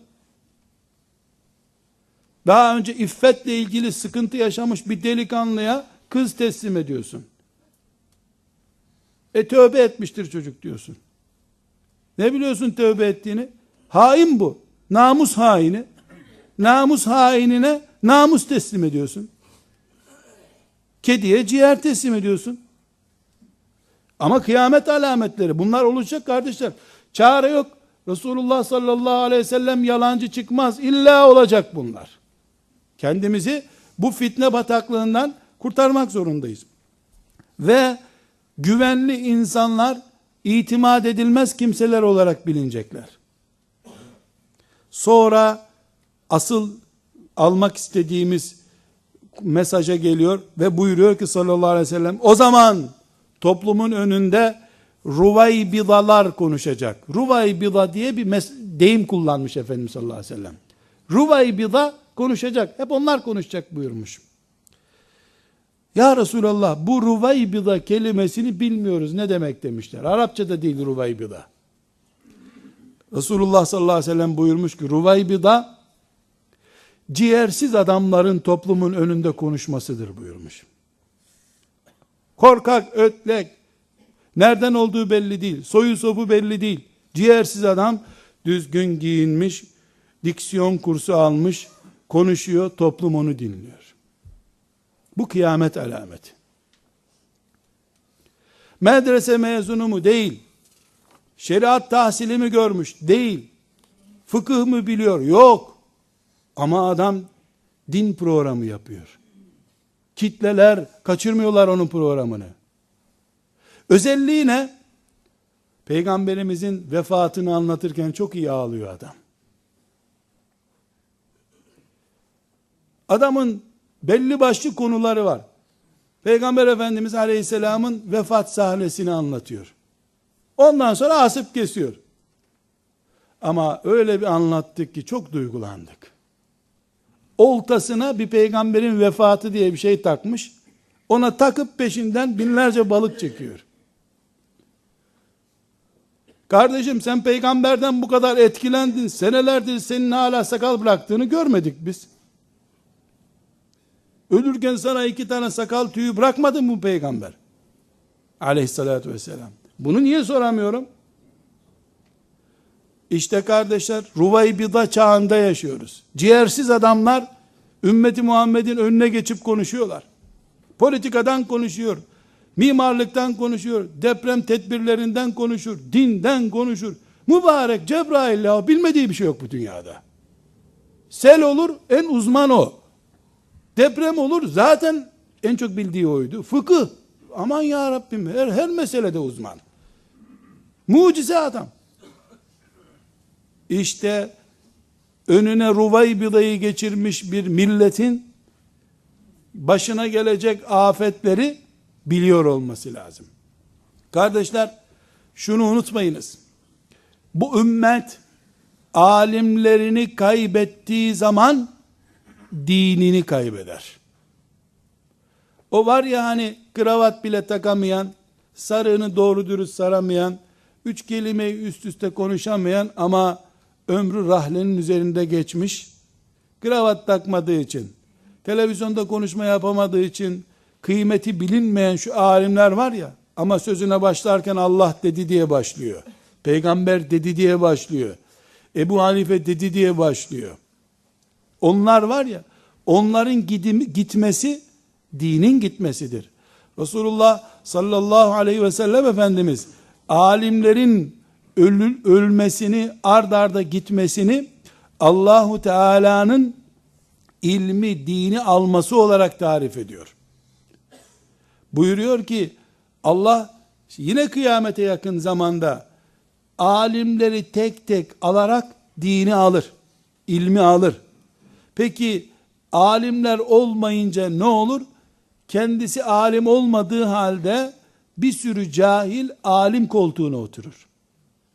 Daha önce iffetle ilgili sıkıntı yaşamış bir delikanlıya kız teslim ediyorsun. E tövbe etmiştir çocuk diyorsun. Ne biliyorsun tövbe ettiğini? Hain bu. Namus haini. Namus hainine namus teslim ediyorsun. Kediye ciğer teslim ediyorsun. Ama kıyamet alametleri bunlar olacak kardeşler. Çare yok. Resulullah sallallahu aleyhi ve sellem yalancı çıkmaz. İlla olacak bunlar. Kendimizi bu fitne bataklığından kurtarmak zorundayız. Ve güvenli insanlar itimat edilmez kimseler olarak bilinecekler. Sonra asıl almak istediğimiz mesaja geliyor ve buyuruyor ki sallallahu aleyhi ve sellem o zaman toplumun önünde ruvaybidalar konuşacak. Ruvaybida diye bir deyim kullanmış Efendimiz sallallahu aleyhi ve sellem. Ruvaybida konuşacak. Hep onlar konuşacak buyurmuş. Ya Resulallah bu ruvaybida kelimesini bilmiyoruz ne demek demişler. Arapçada değil ruvaybida. Resulullah sallallahu aleyhi ve sellem buyurmuş ki ruvaybida ciğersiz adamların toplumun önünde konuşmasıdır buyurmuş. Korkak, ötlek, nereden olduğu belli değil, soyu sopu belli değil. Ciğersiz adam düzgün giyinmiş, diksiyon kursu almış, konuşuyor, toplum onu dinliyor. Bu kıyamet alameti. Medrese mezunu mu? Değil. Şeriat tahsili mi görmüş? Değil. Fıkıh mı biliyor? Yok. Ama adam din programı yapıyor. Kitleler kaçırmıyorlar onun programını. Özelliği ne? Peygamberimizin vefatını anlatırken çok iyi ağlıyor adam. Adamın belli başlı konuları var. Peygamber Efendimiz Aleyhisselam'ın vefat sahnesini anlatıyor. Ondan sonra asıp kesiyor. Ama öyle bir anlattık ki çok duygulandık. Oltasına bir peygamberin vefatı diye bir şey takmış. Ona takıp peşinden binlerce balık çekiyor. Kardeşim sen peygamberden bu kadar etkilendin. Senelerdir senin hala sakal bıraktığını görmedik biz. Ölürken sana iki tane sakal tüyü bırakmadı mı peygamber? Aleyhissalatü vesselam. Bunu niye soramıyorum? İşte kardeşler Ruvaybida çağında yaşıyoruz. Ciğersiz adamlar ümmeti Muhammed'in önüne geçip konuşuyorlar. Politikadan konuşuyor. Mimarlıktan konuşuyor. Deprem tedbirlerinden konuşur. Dinden konuşur. Mübarek Cebrail ya bilmediği bir şey yok bu dünyada. Sel olur en uzman o. Deprem olur zaten en çok bildiği oydu. Fıkıh aman ya Rabbim her, her meselede uzman. Mucize adam. İşte önüne Ruvaybida'yı geçirmiş bir milletin başına gelecek afetleri biliyor olması lazım. Kardeşler şunu unutmayınız. Bu ümmet alimlerini kaybettiği zaman dinini kaybeder. O var ya hani kravat bile takamayan, sarığını doğru dürüst saramayan, üç kelimeyi üst üste konuşamayan ama ömrü rahlenin üzerinde geçmiş, kravat takmadığı için, televizyonda konuşma yapamadığı için, kıymeti bilinmeyen şu alimler var ya, ama sözüne başlarken Allah dedi diye başlıyor. Peygamber dedi diye başlıyor. Ebu Hanife dedi diye başlıyor. Onlar var ya, onların gidim, gitmesi, dinin gitmesidir. Resulullah sallallahu aleyhi ve sellem Efendimiz, alimlerin ölül, ölmesini, ard arda gitmesini, Allahu Teala'nın ilmi, dini alması olarak tarif ediyor. Buyuruyor ki, Allah yine kıyamete yakın zamanda alimleri tek tek alarak dini alır, ilmi alır. Peki alimler olmayınca ne olur? Kendisi alim olmadığı halde bir sürü cahil alim koltuğuna oturur.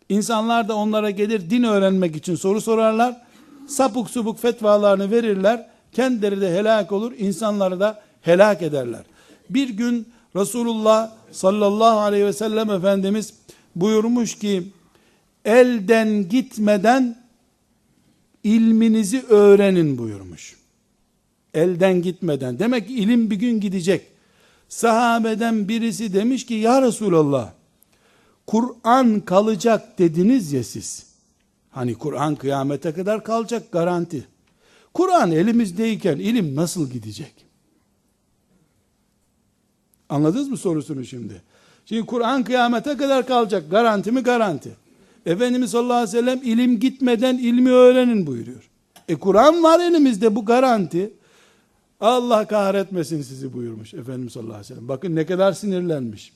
İnsanlar da onlara gelir din öğrenmek için soru sorarlar. Sapuk subuk fetvalarını verirler. Kendileri de helak olur. insanları da helak ederler. Bir gün Resulullah sallallahu aleyhi ve sellem Efendimiz buyurmuş ki elden gitmeden ilminizi öğrenin buyurmuş. Elden gitmeden. Demek ki ilim bir gün gidecek. Sahabeden birisi demiş ki ya Resulallah Kur'an kalacak dediniz ya siz. Hani Kur'an kıyamete kadar kalacak garanti. Kur'an elimizdeyken ilim nasıl gidecek? Anladınız mı sorusunu şimdi? Şimdi Kur'an kıyamete kadar kalacak. Garanti mi? Garanti. Efendimiz sallallahu aleyhi ve sellem ilim gitmeden ilmi öğrenin buyuruyor. E Kur'an var elimizde bu garanti. Allah kahretmesin sizi buyurmuş Efendimiz sallallahu aleyhi ve sellem. Bakın ne kadar sinirlenmiş.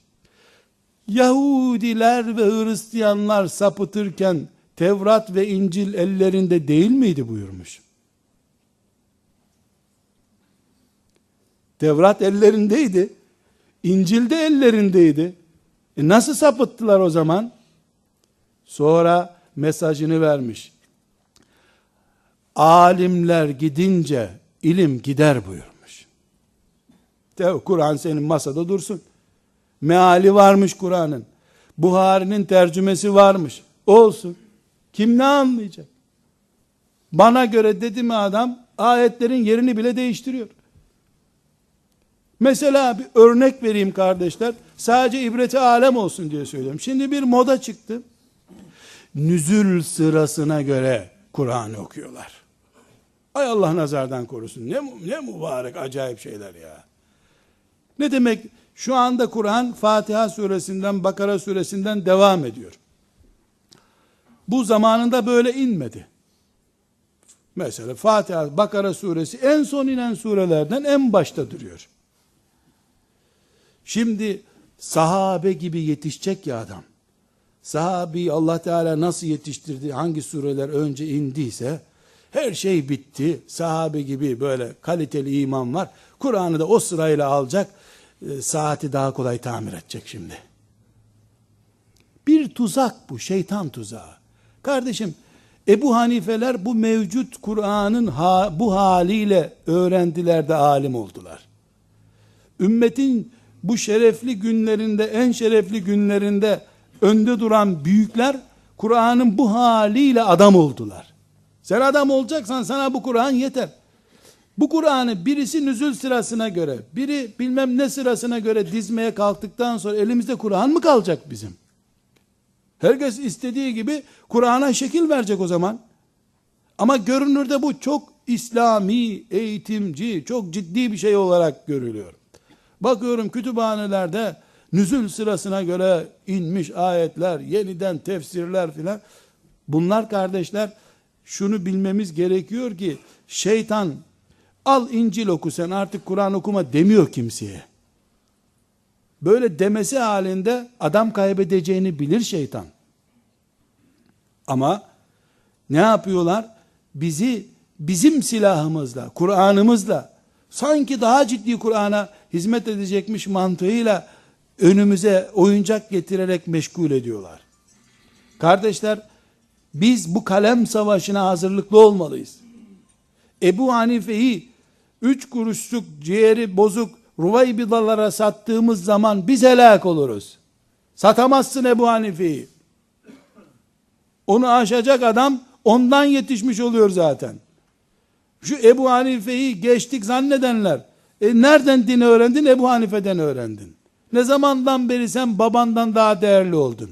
Yahudiler ve Hristiyanlar sapıtırken Tevrat ve İncil ellerinde değil miydi buyurmuş. Tevrat ellerindeydi. İncil de ellerindeydi. E nasıl sapıttılar o zaman? Sonra mesajını vermiş. Alimler gidince ilim gider buyurmuş. Kur'an senin masada dursun. Meali varmış Kur'an'ın. Buhari'nin tercümesi varmış. Olsun. Kim ne anlayacak? Bana göre dedi mi adam ayetlerin yerini bile değiştiriyor. Mesela bir örnek vereyim kardeşler. Sadece ibreti alem olsun diye söylüyorum. Şimdi bir moda çıktı. Nüzül sırasına göre Kur'an okuyorlar. Ay Allah nazardan korusun. Ne, ne mübarek acayip şeyler ya. Ne demek? Şu anda Kur'an Fatiha suresinden, Bakara suresinden devam ediyor. Bu zamanında böyle inmedi. Mesela Fatiha, Bakara suresi en son inen surelerden en başta duruyor. Şimdi sahabe gibi yetişecek ya adam. Sahabi Allah Teala nasıl yetiştirdi, hangi sureler önce indiyse, her şey bitti. Sahabe gibi böyle kaliteli iman var. Kur'an'ı da o sırayla alacak. E, saati daha kolay tamir edecek şimdi. Bir tuzak bu, şeytan tuzağı. Kardeşim, Ebu Hanifeler bu mevcut Kur'an'ın ha, bu haliyle öğrendiler de alim oldular. Ümmetin bu şerefli günlerinde, en şerefli günlerinde önde duran büyükler Kur'an'ın bu haliyle adam oldular. Sen adam olacaksan sana bu Kur'an yeter. Bu Kur'an'ı birisi nüzül sırasına göre, biri bilmem ne sırasına göre dizmeye kalktıktan sonra elimizde Kur'an mı kalacak bizim? Herkes istediği gibi Kur'an'a şekil verecek o zaman. Ama görünürde bu çok İslami, eğitimci, çok ciddi bir şey olarak görülüyor. Bakıyorum kütüphanelerde nüzül sırasına göre inmiş ayetler, yeniden tefsirler filan. Bunlar kardeşler şunu bilmemiz gerekiyor ki şeytan al İncil oku sen artık Kur'an okuma demiyor kimseye. Böyle demesi halinde adam kaybedeceğini bilir şeytan. Ama ne yapıyorlar? Bizi bizim silahımızla, Kur'an'ımızla sanki daha ciddi Kur'an'a hizmet edecekmiş mantığıyla önümüze oyuncak getirerek meşgul ediyorlar. Kardeşler, biz bu kalem savaşına hazırlıklı olmalıyız. Ebu Hanife'yi üç kuruşluk ciğeri bozuk Ruvaybidalara sattığımız zaman biz helak oluruz. Satamazsın Ebu Hanife'yi. Onu aşacak adam ondan yetişmiş oluyor zaten. Şu Ebu Hanife'yi geçtik zannedenler. E nereden dini öğrendin? Ebu Hanife'den öğrendin. Ne zamandan beri sen babandan daha değerli oldun?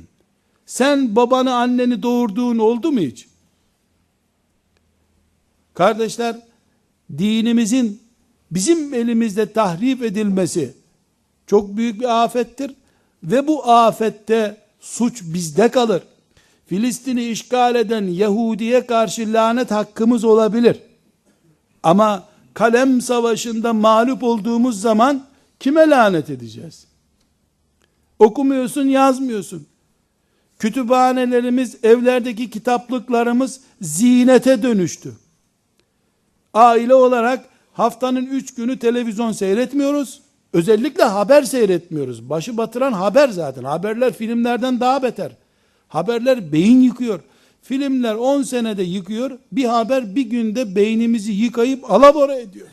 Sen babanı anneni doğurduğun oldu mu hiç? Kardeşler, dinimizin bizim elimizde tahrip edilmesi çok büyük bir afettir ve bu afette suç bizde kalır. Filistin'i işgal eden Yahudi'ye karşı lanet hakkımız olabilir. Ama kalem savaşında mağlup olduğumuz zaman kime lanet edeceğiz? Okumuyorsun, yazmıyorsun. Kütüphanelerimiz, evlerdeki kitaplıklarımız zinete dönüştü. Aile olarak haftanın üç günü televizyon seyretmiyoruz. Özellikle haber seyretmiyoruz. Başı batıran haber zaten. Haberler filmlerden daha beter. Haberler beyin yıkıyor. Filmler 10 senede yıkıyor. Bir haber bir günde beynimizi yıkayıp alabora ediyor.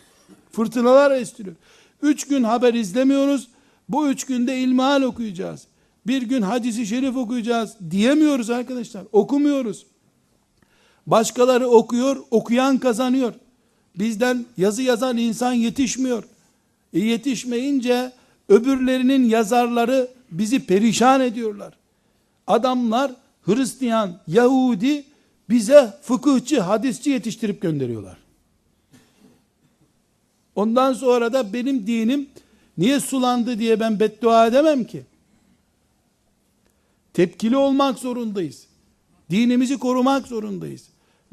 Fırtınalar estiriyor. Üç gün haber izlemiyoruz. Bu üç günde ilmihal okuyacağız. Bir gün hadisi şerif okuyacağız diyemiyoruz arkadaşlar. Okumuyoruz. Başkaları okuyor, okuyan kazanıyor. Bizden yazı yazan insan yetişmiyor. E yetişmeyince öbürlerinin yazarları bizi perişan ediyorlar. Adamlar Hristiyan, Yahudi bize fıkıhçı, hadisçi yetiştirip gönderiyorlar. Ondan sonra da benim dinim niye sulandı diye ben beddua edemem ki. Tepkili olmak zorundayız. Dinimizi korumak zorundayız.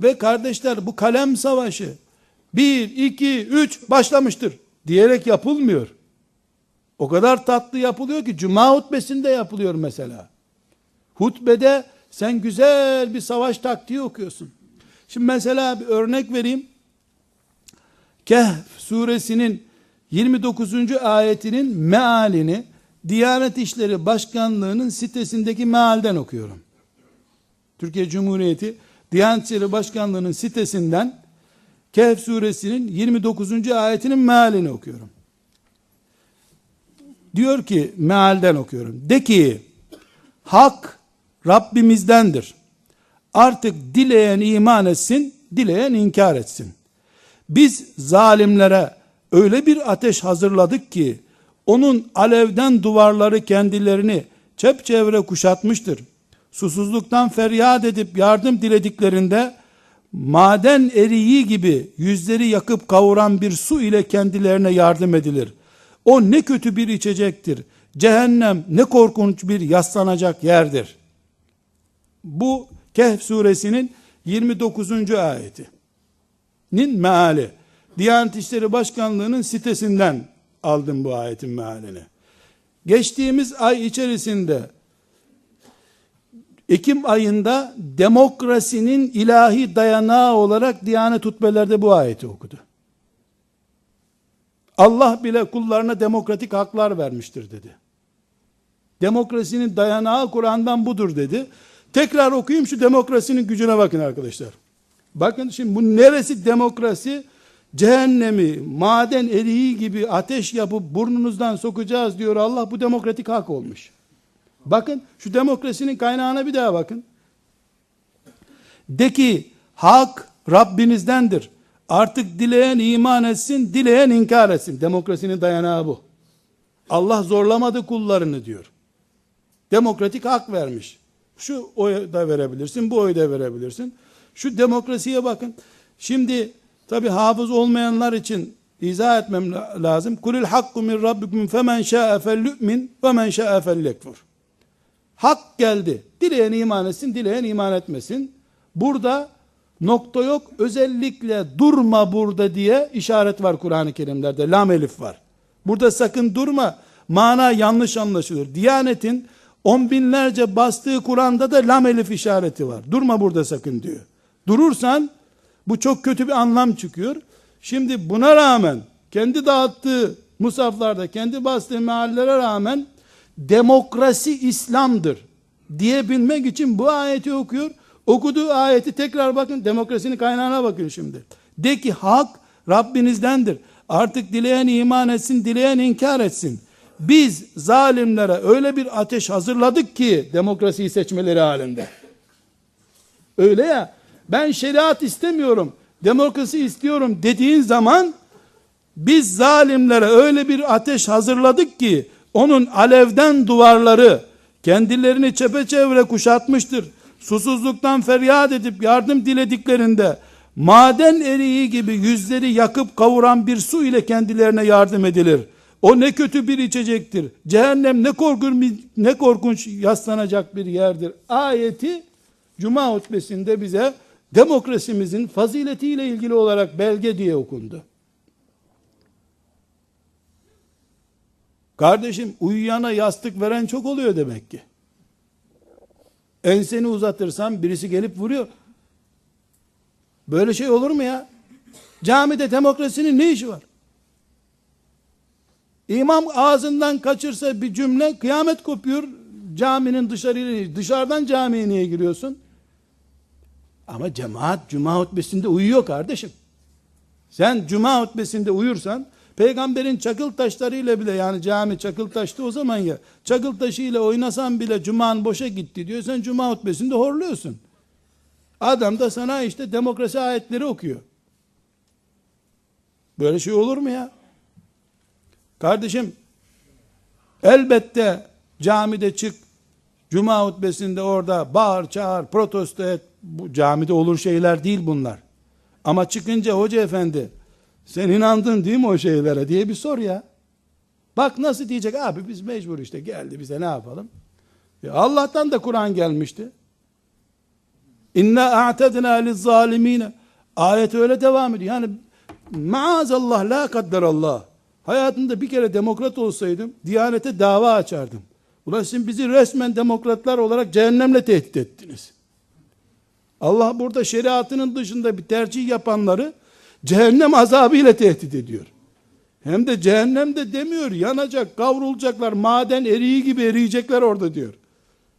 Ve kardeşler bu kalem savaşı bir, iki, üç başlamıştır diyerek yapılmıyor. O kadar tatlı yapılıyor ki cuma hutbesinde yapılıyor mesela. Hutbede sen güzel bir savaş taktiği okuyorsun. Şimdi mesela bir örnek vereyim. Kehf suresinin 29. ayetinin mealini Diyanet İşleri Başkanlığı'nın sitesindeki mealden okuyorum. Türkiye Cumhuriyeti Diyanet İşleri Başkanlığı'nın sitesinden Kehf suresinin 29. ayetinin mealini okuyorum. Diyor ki mealden okuyorum. De ki hak Rabbimizdendir. Artık dileyen iman etsin, dileyen inkar etsin. Biz zalimlere öyle bir ateş hazırladık ki onun alevden duvarları kendilerini çepçevre kuşatmıştır. Susuzluktan feryat edip yardım dilediklerinde maden eriği gibi yüzleri yakıp kavuran bir su ile kendilerine yardım edilir. O ne kötü bir içecektir. Cehennem ne korkunç bir yaslanacak yerdir. Bu Kehf suresinin 29. ayeti. nin meali. Diyanet İşleri Başkanlığı'nın sitesinden aldım bu ayetin mealini. Geçtiğimiz ay içerisinde Ekim ayında demokrasinin ilahi dayanağı olarak Diyanet hutbelerde bu ayeti okudu. Allah bile kullarına demokratik haklar vermiştir dedi. Demokrasinin dayanağı Kur'an'dan budur dedi. Tekrar okuyayım şu demokrasinin gücüne bakın arkadaşlar. Bakın şimdi bu neresi demokrasi? Cehennemi, maden eriği gibi ateş yapıp burnunuzdan sokacağız diyor Allah. Bu demokratik hak olmuş. Bakın şu demokrasinin kaynağına bir daha bakın. De ki hak Rabbinizdendir. Artık dileyen iman etsin, dileyen inkar etsin. Demokrasinin dayanağı bu. Allah zorlamadı kullarını diyor. Demokratik hak vermiş. Şu oyu da verebilirsin, bu oyu da verebilirsin. Şu demokrasiye bakın. Şimdi tabi hafız olmayanlar için izah etmem lazım. Kulil hakku min rabbikum femen şa'e fellu'min ve men şa'e fellekfur. Hak geldi. Dileyen iman etsin, dileyen iman etmesin. Burada nokta yok. Özellikle durma burada diye işaret var Kur'an-ı Kerimlerde. Lam elif var. Burada sakın durma. Mana yanlış anlaşılır. Diyanetin on binlerce bastığı Kur'an'da da lam elif işareti var. Durma burada sakın diyor. Durursan bu çok kötü bir anlam çıkıyor. Şimdi buna rağmen kendi dağıttığı musaflarda, kendi bastığı meallere rağmen demokrasi İslam'dır diyebilmek için bu ayeti okuyor. Okuduğu ayeti tekrar bakın demokrasinin kaynağına bakın şimdi. De ki hak Rabbinizdendir. Artık dileyen iman etsin, dileyen inkar etsin. Biz zalimlere öyle bir ateş hazırladık ki demokrasiyi seçmeleri halinde. Öyle ya ben şeriat istemiyorum, demokrasi istiyorum dediğin zaman biz zalimlere öyle bir ateş hazırladık ki onun alevden duvarları kendilerini çepeçevre kuşatmıştır. Susuzluktan feryat edip yardım dilediklerinde maden eriği gibi yüzleri yakıp kavuran bir su ile kendilerine yardım edilir. O ne kötü bir içecektir. Cehennem ne korkunç, ne korkunç yaslanacak bir yerdir. Ayeti Cuma hutbesinde bize demokrasimizin faziletiyle ilgili olarak belge diye okundu. Kardeşim uyuyana yastık veren çok oluyor demek ki. Enseni uzatırsan birisi gelip vuruyor. Böyle şey olur mu ya? Camide demokrasinin ne işi var? İmam ağzından kaçırsa bir cümle kıyamet kopuyor. Caminin dışarıyla dışarıdan camiye niye giriyorsun? Ama cemaat cuma hutbesinde uyuyor kardeşim. Sen cuma hutbesinde uyursan Peygamberin çakıl taşlarıyla bile yani cami çakıl taştı o zaman ya çakıl taşıyla oynasan bile cuman boşa gitti diyor. Sen cuma hutbesinde horluyorsun. Adam da sana işte demokrasi ayetleri okuyor. Böyle şey olur mu ya? Kardeşim elbette camide çık cuma hutbesinde orada bağır çağır protesto et bu camide olur şeyler değil bunlar. Ama çıkınca hoca efendi sen inandın değil mi o şeylere diye bir sor ya. Bak nasıl diyecek abi biz mecbur işte geldi bize ne yapalım. Ya Allah'tan da Kur'an gelmişti. İnna a'tedna lizzalimine. Ayet öyle devam ediyor. Yani maazallah la kadderallah. Hayatımda bir kere demokrat olsaydım Diyanete dava açardım. Ulan şimdi bizi resmen demokratlar olarak cehennemle tehdit ettiniz. Allah burada şeriatının dışında bir tercih yapanları cehennem azabı ile tehdit ediyor. Hem de cehennemde demiyor yanacak, kavrulacaklar, maden eriği gibi eriyecekler orada diyor.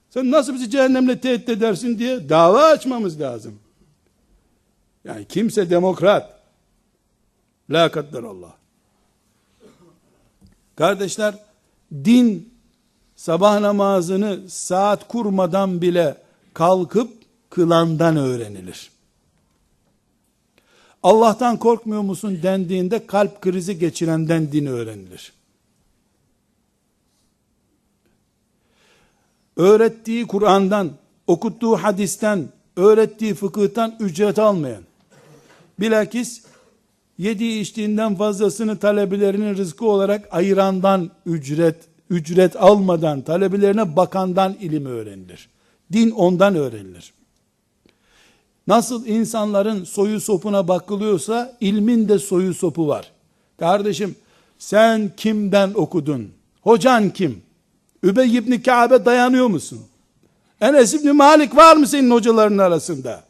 Sen nasıl bizi cehennemle tehdit edersin diye dava açmamız lazım. Yani kimse demokrat. La Allah. Kardeşler, din sabah namazını saat kurmadan bile kalkıp kılandan öğrenilir. Allah'tan korkmuyor musun dendiğinde kalp krizi geçirenden din öğrenilir. Öğrettiği Kur'an'dan, okuttuğu hadisten, öğrettiği fıkıhtan ücret almayan, bilakis yediği içtiğinden fazlasını talebelerinin rızkı olarak ayırandan ücret, ücret almadan, talebelerine bakandan ilim öğrenilir. Din ondan öğrenilir. Nasıl insanların soyu sopuna bakılıyorsa ilmin de soyu sopu var. Kardeşim sen kimden okudun? Hocan kim? Übey ibn Kabe dayanıyor musun? Enes ibn Malik var mı senin hocaların arasında?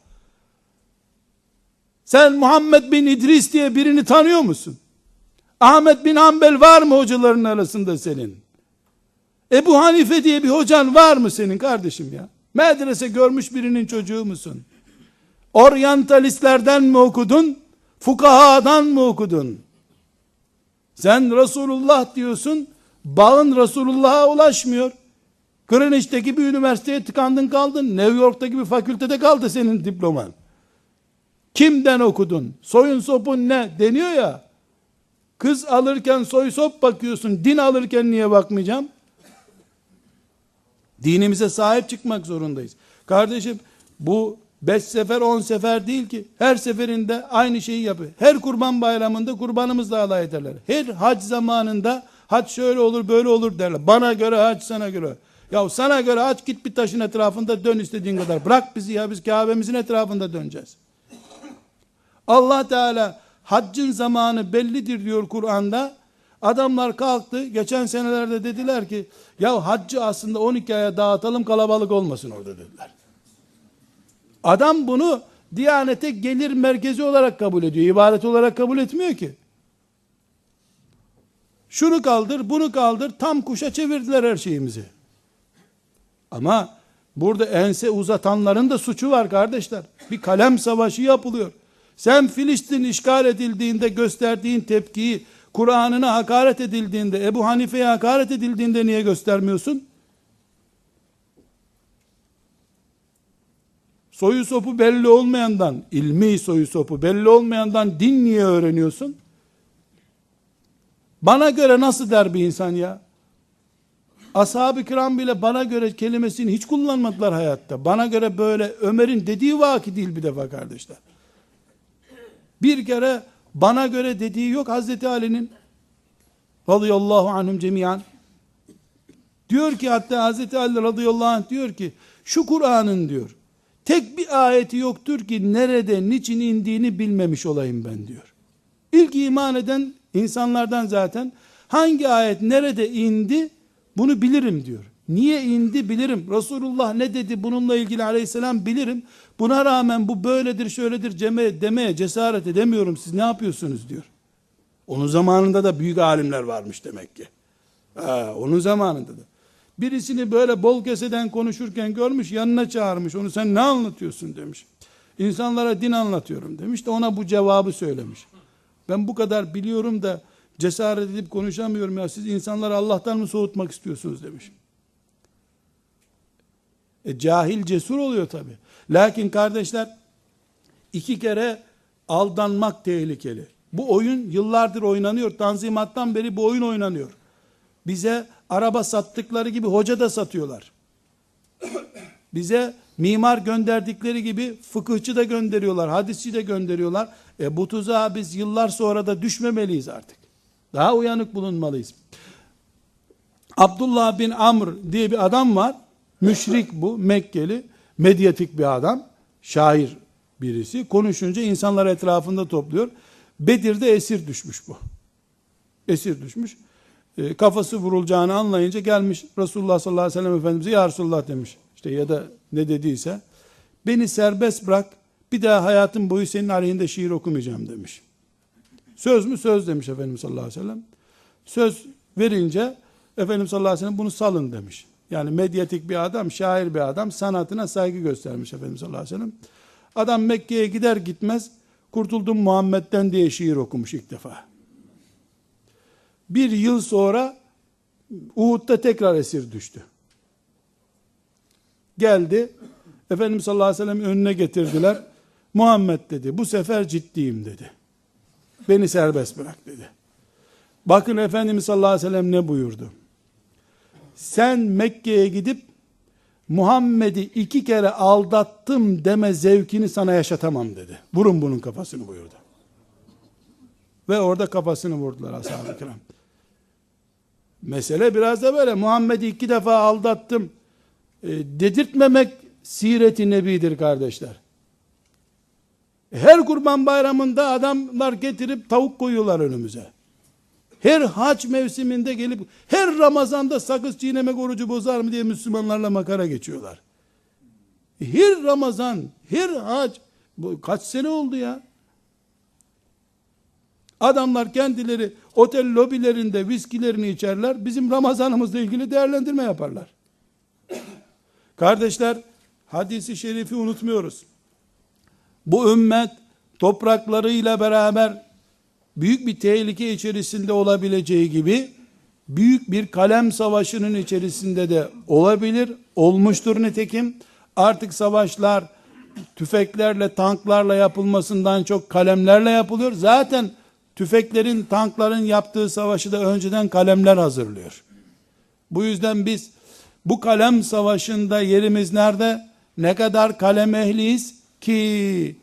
Sen Muhammed bin İdris diye birini tanıyor musun? Ahmet bin Hanbel var mı hocaların arasında senin? Ebu Hanife diye bir hocan var mı senin kardeşim ya? Medrese görmüş birinin çocuğu musun? Oryantalistlerden mi okudun? Fukahadan mı okudun? Sen Resulullah diyorsun, bağın Resulullah'a ulaşmıyor. Greenwich'teki bir üniversiteye tıkandın kaldın. New York'taki bir fakültede kaldı senin diploman. Kimden okudun? Soyun sopun ne? Deniyor ya. Kız alırken soy sop bakıyorsun. Din alırken niye bakmayacağım? Dinimize sahip çıkmak zorundayız. Kardeşim bu beş sefer on sefer değil ki. Her seferinde aynı şeyi yapıyor. Her kurban bayramında kurbanımızla alay ederler. Her hac zamanında hac şöyle olur böyle olur derler. Bana göre hac sana göre. Ya sana göre hac git bir taşın etrafında dön istediğin kadar. Bırak bizi ya biz Kabe'mizin etrafında döneceğiz. Allah Teala haccın zamanı bellidir diyor Kur'an'da. Adamlar kalktı. Geçen senelerde dediler ki ya haccı aslında 12 aya dağıtalım kalabalık olmasın orada dediler. Adam bunu Diyanete gelir merkezi olarak kabul ediyor. ibadet olarak kabul etmiyor ki. Şunu kaldır, bunu kaldır, tam kuşa çevirdiler her şeyimizi. Ama burada ense uzatanların da suçu var kardeşler. Bir kalem savaşı yapılıyor. Sen Filistin işgal edildiğinde gösterdiğin tepkiyi Kur'an'ına hakaret edildiğinde, Ebu Hanife'ye hakaret edildiğinde niye göstermiyorsun? Soyu sopu belli olmayandan, ilmi soyu sopu belli olmayandan din niye öğreniyorsun? Bana göre nasıl der bir insan ya? Ashab-ı kiram bile bana göre kelimesini hiç kullanmadılar hayatta. Bana göre böyle Ömer'in dediği vaki değil bir defa kardeşler. Bir kere bana göre dediği yok Hazreti Ali'nin radıyallahu anhum cemiyan. Diyor ki hatta Hazreti Ali radıyallahu anh diyor ki şu Kur'an'ın diyor tek bir ayeti yoktur ki nerede niçin indiğini bilmemiş olayım ben diyor. İlk iman eden insanlardan zaten hangi ayet nerede indi bunu bilirim diyor. Niye indi bilirim. Resulullah ne dedi bununla ilgili aleyhisselam bilirim. Buna rağmen bu böyledir şöyledir demeye cesaret edemiyorum. Siz ne yapıyorsunuz diyor. Onun zamanında da büyük alimler varmış demek ki. Ha, onun zamanında da. Birisini böyle bol keseden konuşurken görmüş yanına çağırmış. Onu sen ne anlatıyorsun demiş. İnsanlara din anlatıyorum demiş de ona bu cevabı söylemiş. Ben bu kadar biliyorum da cesaret edip konuşamıyorum ya siz insanları Allah'tan mı soğutmak istiyorsunuz demiş. E, cahil cesur oluyor tabi. Lakin kardeşler iki kere aldanmak tehlikeli. Bu oyun yıllardır oynanıyor. Tanzimattan beri bu oyun oynanıyor. Bize araba sattıkları gibi hoca da satıyorlar. Bize mimar gönderdikleri gibi fıkıhçı da gönderiyorlar, hadisçi de gönderiyorlar. E bu tuzağa biz yıllar sonra da düşmemeliyiz artık. Daha uyanık bulunmalıyız. Abdullah bin Amr diye bir adam var. Müşrik bu, Mekkeli, medyatik bir adam, şair birisi. Konuşunca insanlar etrafında topluyor. Bedir'de esir düşmüş bu. Esir düşmüş. E, kafası vurulacağını anlayınca gelmiş Resulullah sallallahu aleyhi ve sellem Efendimiz'e ya Resulullah demiş. İşte ya da ne dediyse. Beni serbest bırak. Bir daha hayatım boyu senin aleyhinde şiir okumayacağım demiş. Söz mü? Söz demiş Efendimiz sallallahu aleyhi ve sellem. Söz verince Efendimiz sallallahu aleyhi ve sellem bunu salın demiş. Yani medyatik bir adam, şair bir adam sanatına saygı göstermiş Efendimiz sallallahu aleyhi ve sellem. Adam Mekke'ye gider gitmez kurtuldum Muhammed'den diye şiir okumuş ilk defa. Bir yıl sonra Uhud'da tekrar esir düştü. Geldi. Efendimiz sallallahu aleyhi ve sellem önüne getirdiler. Muhammed dedi bu sefer ciddiyim dedi. Beni serbest bırak dedi. Bakın Efendimiz sallallahu aleyhi ve sellem ne buyurdu? Sen Mekke'ye gidip Muhammed'i iki kere aldattım deme zevkini sana yaşatamam dedi. Vurun bunun kafasını buyurdu. Ve orada kafasını vurdular ashab-ı kiram. Mesele biraz da böyle. Muhammed'i iki defa aldattım e, dedirtmemek siret-i nebidir kardeşler. Her kurban bayramında adamlar getirip tavuk koyuyorlar önümüze. Her haç mevsiminde gelip her Ramazan'da sakız çiğnemek orucu bozar mı diye Müslümanlarla makara geçiyorlar. Her Ramazan, her hac bu kaç sene oldu ya? Adamlar kendileri otel lobilerinde viskilerini içerler. Bizim Ramazanımızla ilgili değerlendirme yaparlar. Kardeşler, hadisi şerifi unutmuyoruz. Bu ümmet topraklarıyla beraber büyük bir tehlike içerisinde olabileceği gibi büyük bir kalem savaşının içerisinde de olabilir. Olmuştur nitekim. Artık savaşlar tüfeklerle, tanklarla yapılmasından çok kalemlerle yapılıyor. Zaten tüfeklerin, tankların yaptığı savaşı da önceden kalemler hazırlıyor. Bu yüzden biz bu kalem savaşında yerimiz nerede? Ne kadar kalem ehliyiz ki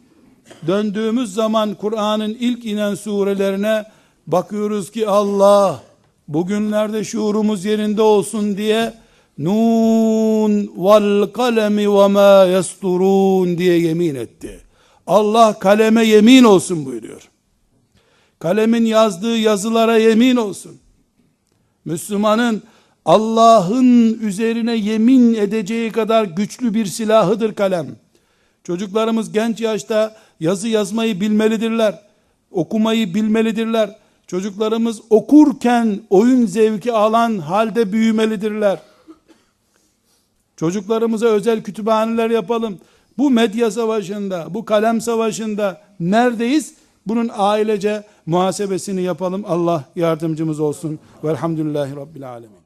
döndüğümüz zaman Kur'an'ın ilk inen surelerine bakıyoruz ki Allah bugünlerde şuurumuz yerinde olsun diye Nun vel kalemi ve ma yasturun diye yemin etti. Allah kaleme yemin olsun buyuruyor. Kalemin yazdığı yazılara yemin olsun. Müslümanın Allah'ın üzerine yemin edeceği kadar güçlü bir silahıdır kalem. Çocuklarımız genç yaşta yazı yazmayı bilmelidirler. Okumayı bilmelidirler. Çocuklarımız okurken oyun zevki alan halde büyümelidirler. Çocuklarımıza özel kütüphaneler yapalım. Bu medya savaşında, bu kalem savaşında neredeyiz? Bunun ailece muhasebesini yapalım. Allah yardımcımız olsun. Velhamdülillahi Rabbil Alemin.